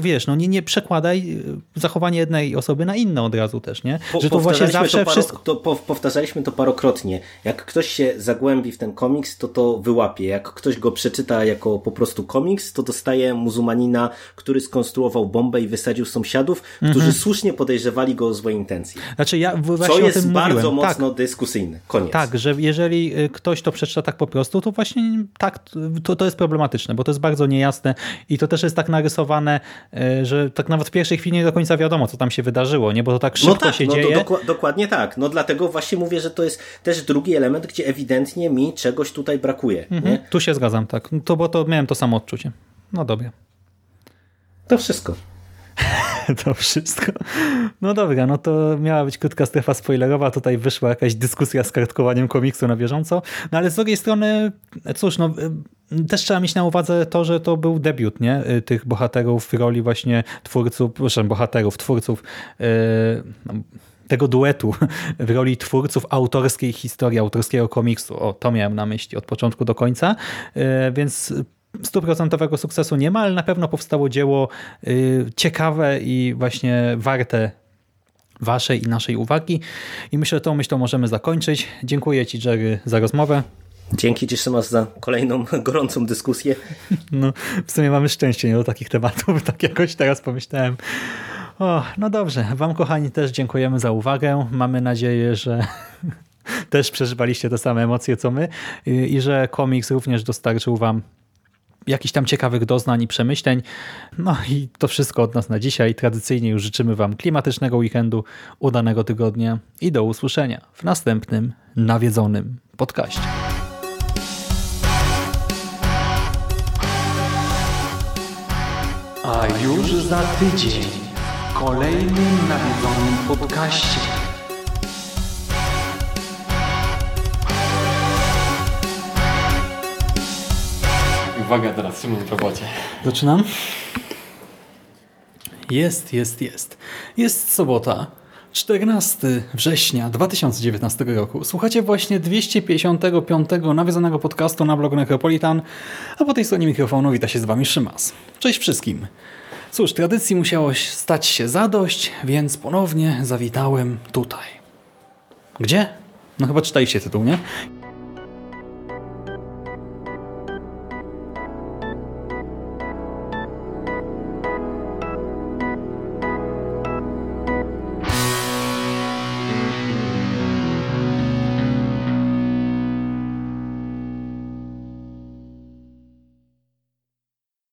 wiesz, no nie, nie przekładaj e, zachowanie jednej osoby na inne od razu też, nie? Że to właśnie zawsze to paro, wszystko... To powtarzaliśmy to parokrotnie. Jak ktoś się zagłębi w ten komiks, to to wyłapie. Jak ktoś go przeczyta jako po prostu komiks, to dostaje muzułmanina, który skonstruował bombę i wysadził sąsiadów, którzy mhm. słusznie podejrzewali go o złe intencje. Znaczy ja właśnie Co jest bardzo mówiłem. mocno tak. dyskusyjne. Koniec. Tak, że jeżeli y, ktoś to przeczyta tak po prostu, to właśnie tak, to, to jest problematyczne, bo to jest bardzo niejasne i to też jest tak narysowane, y, że tak nawet w pierwszej chwili nie do końca wiadomo, co tam się wydarzyło, nie? bo to tak szybko no tak, się no dzieje. To dokładnie tak. No dlatego właśnie mówię, że to jest też drugi element, gdzie ewidentnie mi czegoś tutaj brakuje. Mhm. Tu się zgadzam, tak. To, bo to miałem to samo odczucie. No dobra. To wszystko. to wszystko. No dobra, no to miała być krótka strefa spoilerowa, tutaj wyszła jakaś dyskusja z kartkowaniem komiksu na bieżąco, no ale z drugiej strony, cóż, no y, też trzeba mieć na uwadze to, że to był debiut, nie? Y, tych bohaterów w roli właśnie twórców, proszę, bohaterów, twórców yy, tego duetu w roli twórców autorskiej historii, autorskiego komiksu. O, to miałem na myśli od początku do końca, więc stuprocentowego sukcesu nie ma, ale na pewno powstało dzieło y, ciekawe i właśnie warte waszej i naszej uwagi. I myślę, że tą myślą możemy zakończyć. Dziękuję Ci, Jerry, za rozmowę. Dzięki Ci, Szymas, za kolejną gorącą dyskusję. No, w sumie mamy szczęście nie do takich tematów, tak jakoś teraz pomyślałem. O, no dobrze, Wam kochani też dziękujemy za uwagę. Mamy nadzieję, że też przeżywaliście te same emocje co my i że komiks również dostarczył Wam jakichś tam ciekawych doznań i przemyśleń. No i to wszystko od nas na dzisiaj. Tradycyjnie już życzymy Wam klimatycznego weekendu, udanego tygodnia i do usłyszenia w następnym nawiedzonym podcaście. A już za tydzień w kolejnym nawiedzonym podcaście. Uwaga teraz, Szymon w robocie. Zaczynam? Jest, jest, jest. Jest sobota, 14 września 2019 roku. Słuchacie właśnie 255 nawiązanego podcastu na blogu Necropolitan, a po tej stronie mikrofonu wita się z Wami Szymas. Cześć wszystkim. Cóż, tradycji musiało stać się zadość, więc ponownie zawitałem tutaj. Gdzie? No chyba czytaliście tytuł, nie?